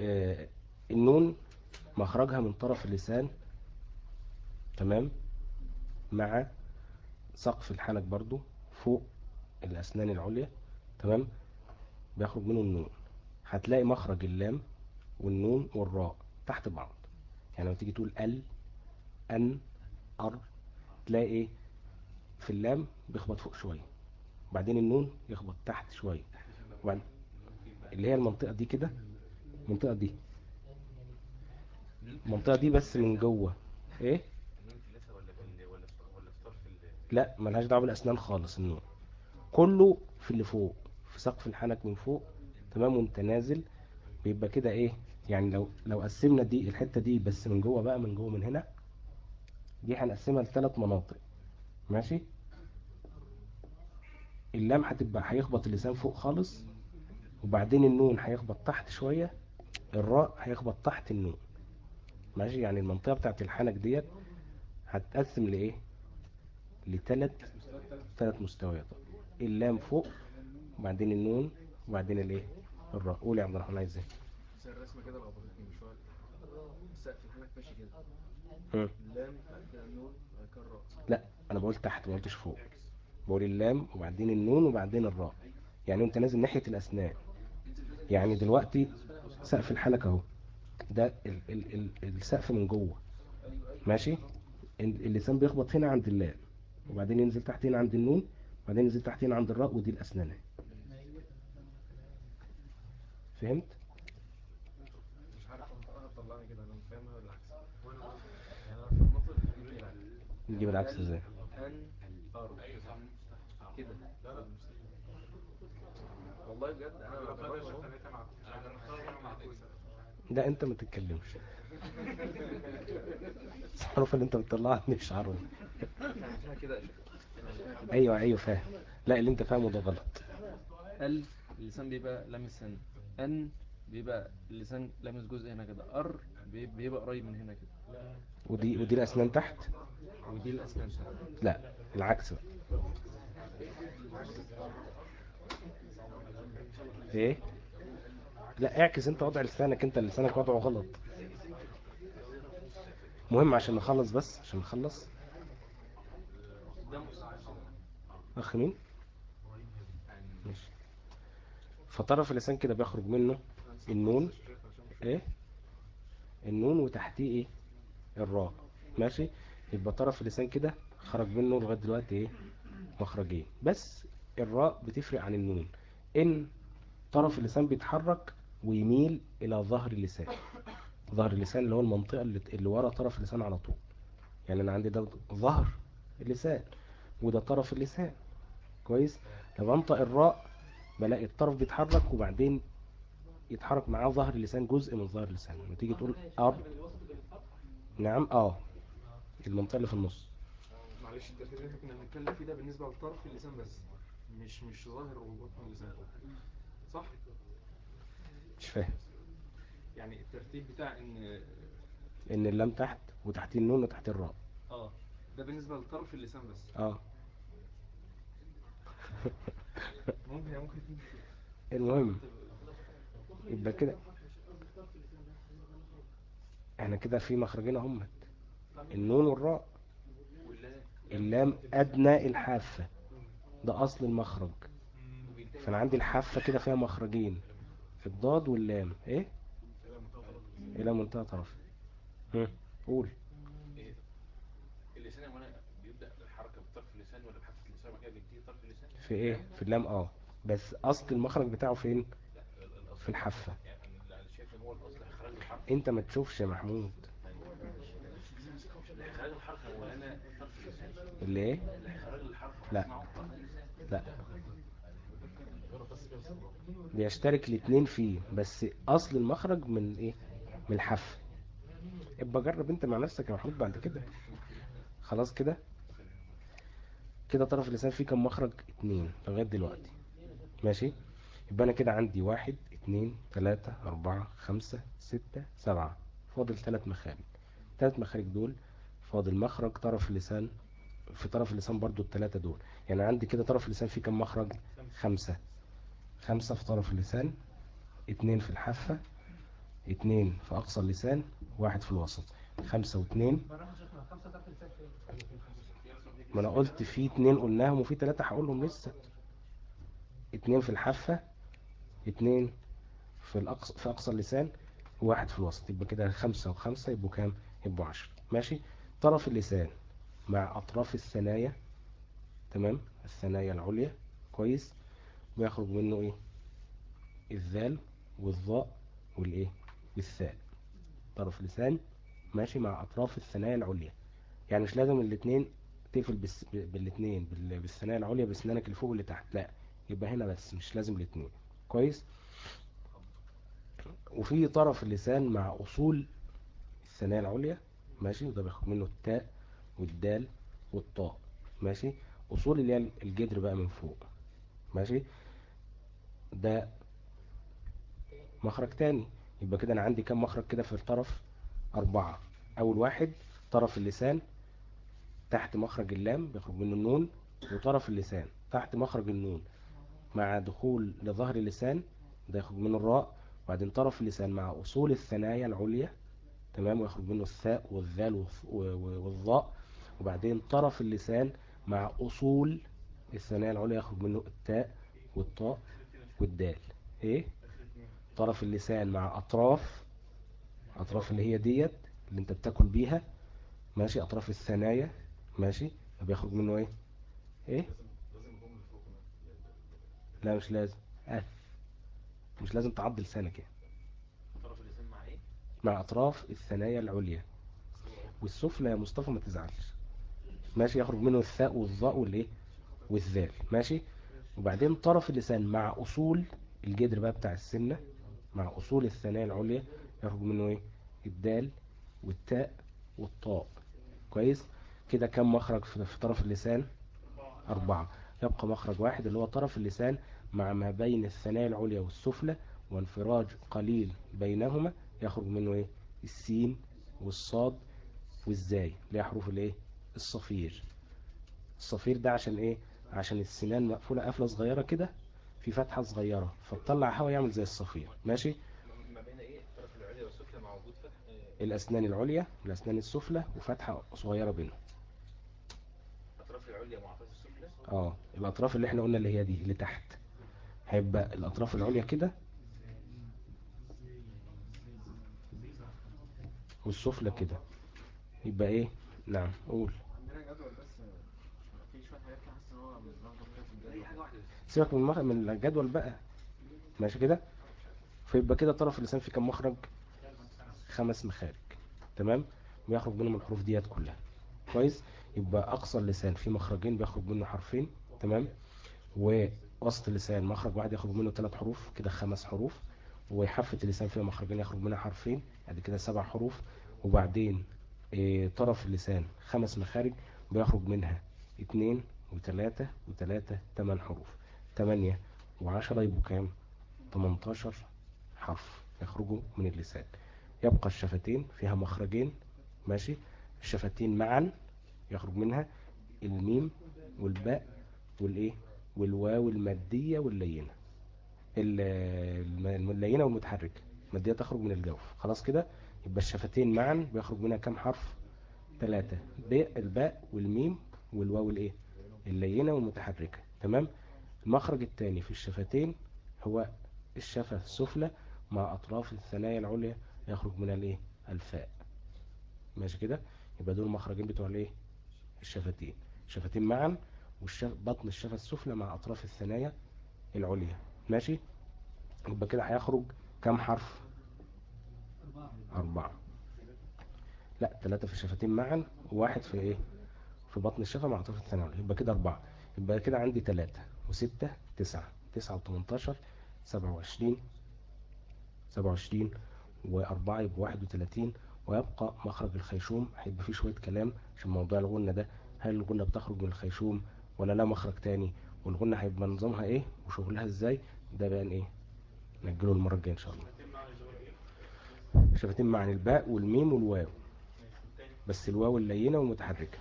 آه، النون مخرجها من طرف اللسان تمام؟ مع سقف الحنك برضو فوق الأسنان العليا تمام؟ بيخرج منه النون. هتلاقي مخرج اللام والنون والراء تحت بعض. يعني لما تيجي تقول ال ان ار تلاقي إيه؟ في اللام بيخبط فوق شوية. وبعدين النون يخبط تحت شوية. وبعد اللي هي المنطقة دي كده؟ المنطقة دي. المنطقة دي بس من جوه. إيه؟ لا ملهاش دعوة بالأسنان خالص النون كله في اللي فوق في سقف الحنك من فوق تمام؟ وانت نازل بيبقى كده إيه؟ يعني لو لو قسمنا دي الحتة دي بس من جوه بقى من جوه من هنا دي هنقسمها لثلاث مناطق. ماشي؟ اللام هتبقى هيخبط اللسان فوق خالص وبعدين النون هيخبط تحت شوية الراء هيخبط تحت النون. ماشي؟ يعني المنطقة بتاعت الحنك ديت هتقسم لإيه؟ لثلاث ثلاث مستويات. اللام فوق وبعدين النون وبعدين الإيه؟ الراء. قول يا عبد الرحمن عايز إيه؟ بس الرسمة كده لخبطتني شوية. السقف الحنك ماشي كده. اللام بعد كده النون بعد كده الراء. لا أنا بقول تحت ما قلتش فوق. بقول اللام وبعدين النون وبعدين الراء. يعني أنت نازل ناحية الاسنان يعني دلوقتي سقف الحلقة أهو. ده ال ال ال السقف من جوه. ماشي؟ ال- اللسان بيخبط هنا عند اللام وبعدين ينزل تحت هنا عند النون وبعدين ينزل تحت هنا عند الراء ودي الأسنان. اهي. فهمت؟ نجيب العكس إزاي؟ والله بجد أنا لا انت ما تتكلمش. الحروف اللي انت بتطلعها مش عربي أيوه أيوه فاهم. لا اللي انت فاهمه ده غلط. ال اللسان بيبقى لامس هنا ان بيبقى اللسان لامس جزء هنا كده. ار بي- بيبقى قريب من هنا كده. ودي ودي الاسنان تحت؟ ودي الاسنان بتاعتها. لا العكس بقى. إيه؟ لا اعكس انت وضع لسانك انت لسانك وضعه غلط. مهم عشان نخلص بس عشان نخلص. أخ مين؟ ماشي. فطرف اللسان كده بيخرج منه النون. إيه؟ النون وتحتيه إيه؟ الراء. ماشي؟ يبقى طرف اللسان كده خرج منه لغاية دلوقتي إيه؟ مخرجين. بس الراء بتفرق عن النون. إن طرف اللسان بيتحرك ويميل إلى ظهر اللسان ظهر اللسان اللي هو المنطقة اللي, اللي ورا طرف اللسان على طول. يعني أنا عندي ده ظهر اللسان وده طرف اللسان كويس؟ لما أنطق الراء بلاقي الطرف بيتحرك وبعدين يتحرك معاه ظهر اللسان جزء من ظهر اللسان لما تيجي تقول أر نعم آه. المنطقة اللي في النص. معلش الترتيب اللي إحنا كنا بنتكلم فيه ده بالنسبة لطرف اللسان بس مش مش ظاهر وبطن اللسان. صح؟ مش فاهم. يعني الترتيب بتاع إن إن اللام تحت وتحتيه النون وتحت الراء. آه ده بالنسبة لطرف اللسان بس. آه. ممكن ممكن المهم يبقى كده. إحنا كده في مخرجين هم. النون والراء. اللام أدنى الحافة. ده أصل المخرج. فأنا عندي الحافة كده فيها مخرجين. الضاد واللام. إيه؟ إلى منتهى طرف قول. اللسان يا مولانا بيبدأ الحركة بطرف اللسان ولا بحافة اللسان كده بينتهي طرف اللسان؟ في إيه؟ في اللام آه. بس أصل المخرج بتاعه فين؟ في الحرف أنت ما تشوفش يا محمود. اللي إيه؟ لا. لا. بيشترك الاتنين فيه بس أصل المخرج من إيه؟ من الحف ابقى جرب أنت مع نفسك يا محمود بعد كده. خلاص كده؟ كده طرف اللسان فيه كم مخرج؟ اتنين لغاية دلوقتي. ماشي؟ يبقى أنا كده عندي واحد اتنين تلاتة أربعة خمسة ستة سبعة. فاضل ثلاث مخارج. ثلاث مخارج دول فاضل مخرج طرف اللسان في طرف اللسان برضو الثلاثة دول. يعني عندي كده طرف اللسان فيه كم مخرج؟ خمسة. خمسة في طرف اللسان اتنين في الحافة اتنين في أقصى اللسان واحد في الوسط. خمسة واتنين؟ ما أنا قلت في اتنين قلناهم وفي تلاتة هقولهم لسه. اتنين في الحافة اتنين في الأقصى في أقصى اللسان وواحد في الوسط. يبقى كده خمسة وخمسة يبقوا كام؟ يبقوا عشرة. ماشي؟ طرف اللسان مع أطراف الثنايا تمام؟ الثنايا العليا كويس؟ ويخرج منه إيه؟ الذال والظاء والإيه؟ والثاء طرف لسان ماشي مع أطراف الثنايا العليا. يعني مش لازم الاثنين تقفل. بالاثنين بال... بالثنايا العليا بأسنانك اللي فوق واللي تحت. لا يبقى هنا بس مش لازم الاثنين كويس؟ وفي طرف اللسان مع أصول الثنايا العليا. ماشي؟ وده بياخد منه التاء والدال والطاء. ماشي؟ أصول اللي هي الجدر بقى من فوق. ماشي؟ ده مخرج تاني. يبقى كده أنا عندي كم مخرج كده في الطرف؟ أربعة. أول واحد طرف اللسان تحت مخرج اللام بيخرج منه النون وطرف اللسان تحت مخرج النون. مع دخول لظهر اللسان ده يخرج منه الراء. وبعدين طرف اللسان مع أصول الثنايا العليا تمام؟ ويخرج منه الثاء والذال والظاء. وبعدين طرف اللسان مع أصول الثنايا العليا يخرج منه التاء والطاء والدال. إيه؟ طرف اللسان مع أطراف أطراف اللي هي ديت اللي أنت بتاكل بيها. ماشي؟ أطراف الثنايا. ماشي؟ بيخرج منه إيه؟ إيه؟ لا مش لازم. أه. مش لازم تعض لسانك يعني. اللسان مع؟ مع أطراف الثنايا العليا. والسفلى يا مصطفى ما تزعلش. ماشي؟ يخرج منه الثاء والظاء والإيه؟ والذال ماشي؟ وبعدين طرف اللسان مع أصول الجدر بقى بتاع السنة مع أصول الثنايا العليا يخرج منه إيه؟ الدال والتاء والطاء. كويس؟ كده كم مخرج في طرف اللسان؟ أربعة. يبقى مخرج واحد اللي هو طرف اللسان مع ما بين الثنايا العليا والسفلى وانفراج قليل بينهما يخرج منه إيه؟ السين والصاد والزاي اللي هي حروف الإيه؟ الصفير. الصفير ده عشان إيه؟ عشان السنان مقفولة قفلة صغيرة كده في فتحة صغيرة فتطلع هوا يعمل زي الصفير ماشي؟ ما بين إيه؟ الطرف العليا والسفلى فتح الأسنان العليا والأسنان السفلى وفتحة صغيرة بينهم. الأطراف العليا مع اطراف السفلى؟ آه الأطراف اللي إحنا قلنا اللي هي دي اللي تحت. هيبقى الأطراف العليا كده والسفلى كده. يبقى إيه؟ نعم قول عندنا جدول بس في شوية حاجات كده حاسس ان هو ملخبط كده في الجدول حاجة واحدة سيبك من. من الجدول بقى. ماشي كده؟ فيبقى كده طرف اللسان في كم مخرج؟ خمس مخارج. تمام؟ ويخرج منهم الحروف ديت كلها. كويس؟ يبقى أقصى اللسان فيه مخرجين بيخرج منه حرفين. تمام؟ ووسط اللسان مخرج واحد يخرج منه ثلاث حروف كده خمس حروف. وحافة اللسان فيها مخرجين يخرج منها حرفين ادي كده سبع حروف. وبعدين إيه طرف اللسان خمس مخارج بيخرج منها اتنين وتلاتة وتلاتة تمن حروف. تمانية وعشرة يبقوا كام؟ تمنتاشر حرف يخرجوا من اللسان. يبقى الشفتين فيها مخرجين ماشي؟ الشفتين معا يخرج منها الميم والباء والإيه؟ والواو المادية واللينة. اللينة والمتحركة المادية تخرج من الجوف. خلاص كده؟ يبقى الشفتين معا بيخرج منها كام حرف؟ ثلاثة باء الباء والميم والواو الإيه؟ اللينة والمتحركة. تمام؟ المخرج الثاني في الشفتين هو الشفة السفلى مع أطراف الثنايا العليا يخرج من الإيه؟ الفاء. ماشي كده؟ يبقى دول المخرجين بتوع الإيه؟ الشفتين. الشفتين معا والشف... بطن الشفة السفلى مع أطراف الثنايا العليا. ماشي؟ يبقى كده هيخرج كم حرف؟ أربعة. لا ثلاثة في الشفتين معا وواحد في إيه؟ في بطن الشفة مع الثنايا العليا يبقى كده أربعة. يبقى كده عندي ثلاثة وستة تسعة. تسعة وتمنتاشر سبعة وعشرين سبعة وعشرين وأربعة يبقى واحد وثلاثين ويبقى مخرج الخيشوم. هيبقى فيه شوية كلام عشان موضوع الغنة ده. هل الغنة بتخرج من الخيشوم ولا لا مخرج تاني؟ والغنة هيبقى نظامها إيه؟ وشغلها إزاي؟ ده بقى إيه؟ نجله المرة الجاية إن شاء الله. شفتين معنى الباء والميم والواو. بس الواو اللينة والمتحركة.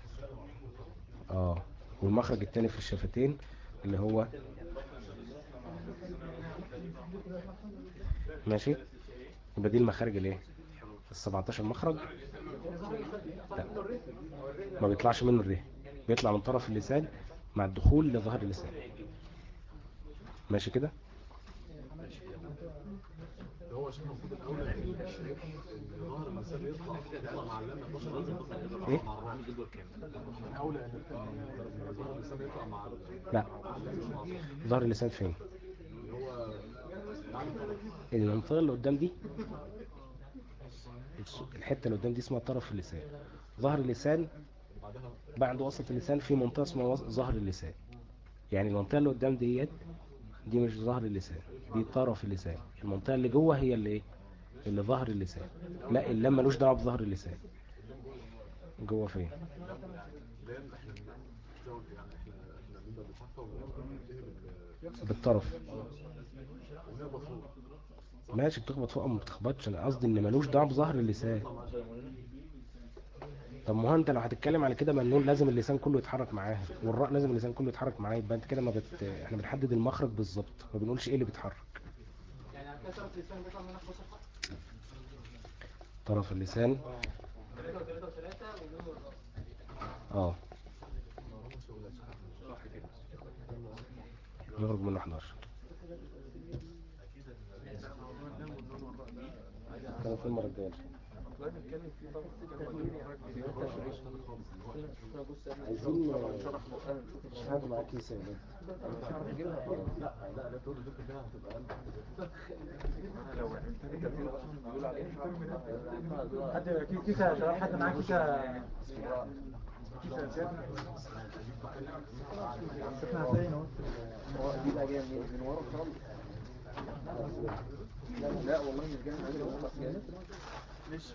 آه. والمخرج التاني في الشفتين اللي هو ماشي. يبقى دي المخارج الايه ال 17 مخرج. لا. ما بيطلعش منه الره بيطلع من طرف اللسان مع الدخول لظهر اللسان. ماشي كده ده هو عشان المفروض الأول ان ظهر اللسان يطلع يطلع مع اللام 11 لازم يطلع إيه؟ مع الرعب جدول كامل الاولى ان إن ظهر اللسان يطلع مع لا. ظهر اللسان فين؟ المنطقة اللي قدام دي؟ الحتة اللي قدام دي اسمها طرف اللسان. ظهر اللسان بعد وسط اللسان في منطقة اسمها ظهر اللسان. يعني المنطقة اللي قدام ديت دي مش ظهر اللسان دي طرف اللسان. المنطقة اللي جوه هي اللي إيه؟ اللي ظهر اللسان. لا اللام ملوش دعوة بظهر اللسان. جوه فين؟ بالطرف. ماشي بتخبط فوق ما بتخبطش. أنا قصدي إن ملوش دعوة بظهر اللسان. طب ما هو أنت لو هتتكلم على كده مجنون لازم اللسان كله يتحرك معاها والراء لازم اللسان كله يتحرك معاه يبقى أنت كده ما بت... إحنا بنحدد المخرج بالظبط ما بنقولش إيه اللي بيتحرك. يعني طرف اللسان بيطلع منها 11 خط طرف اللسان. 3 و3 و3 والنون والراء آه نخرج من 11 كانوا فين المرة الجاية عايزين نشهد مع كيسة يا ولاد. لا لا تقول الدكتور فيها هتبقى أقل حد كيسه يا شباب حد معاه كيسه دي بقى جاية؟ من ورا خالص لا والله مش جاية من ورا خالص مش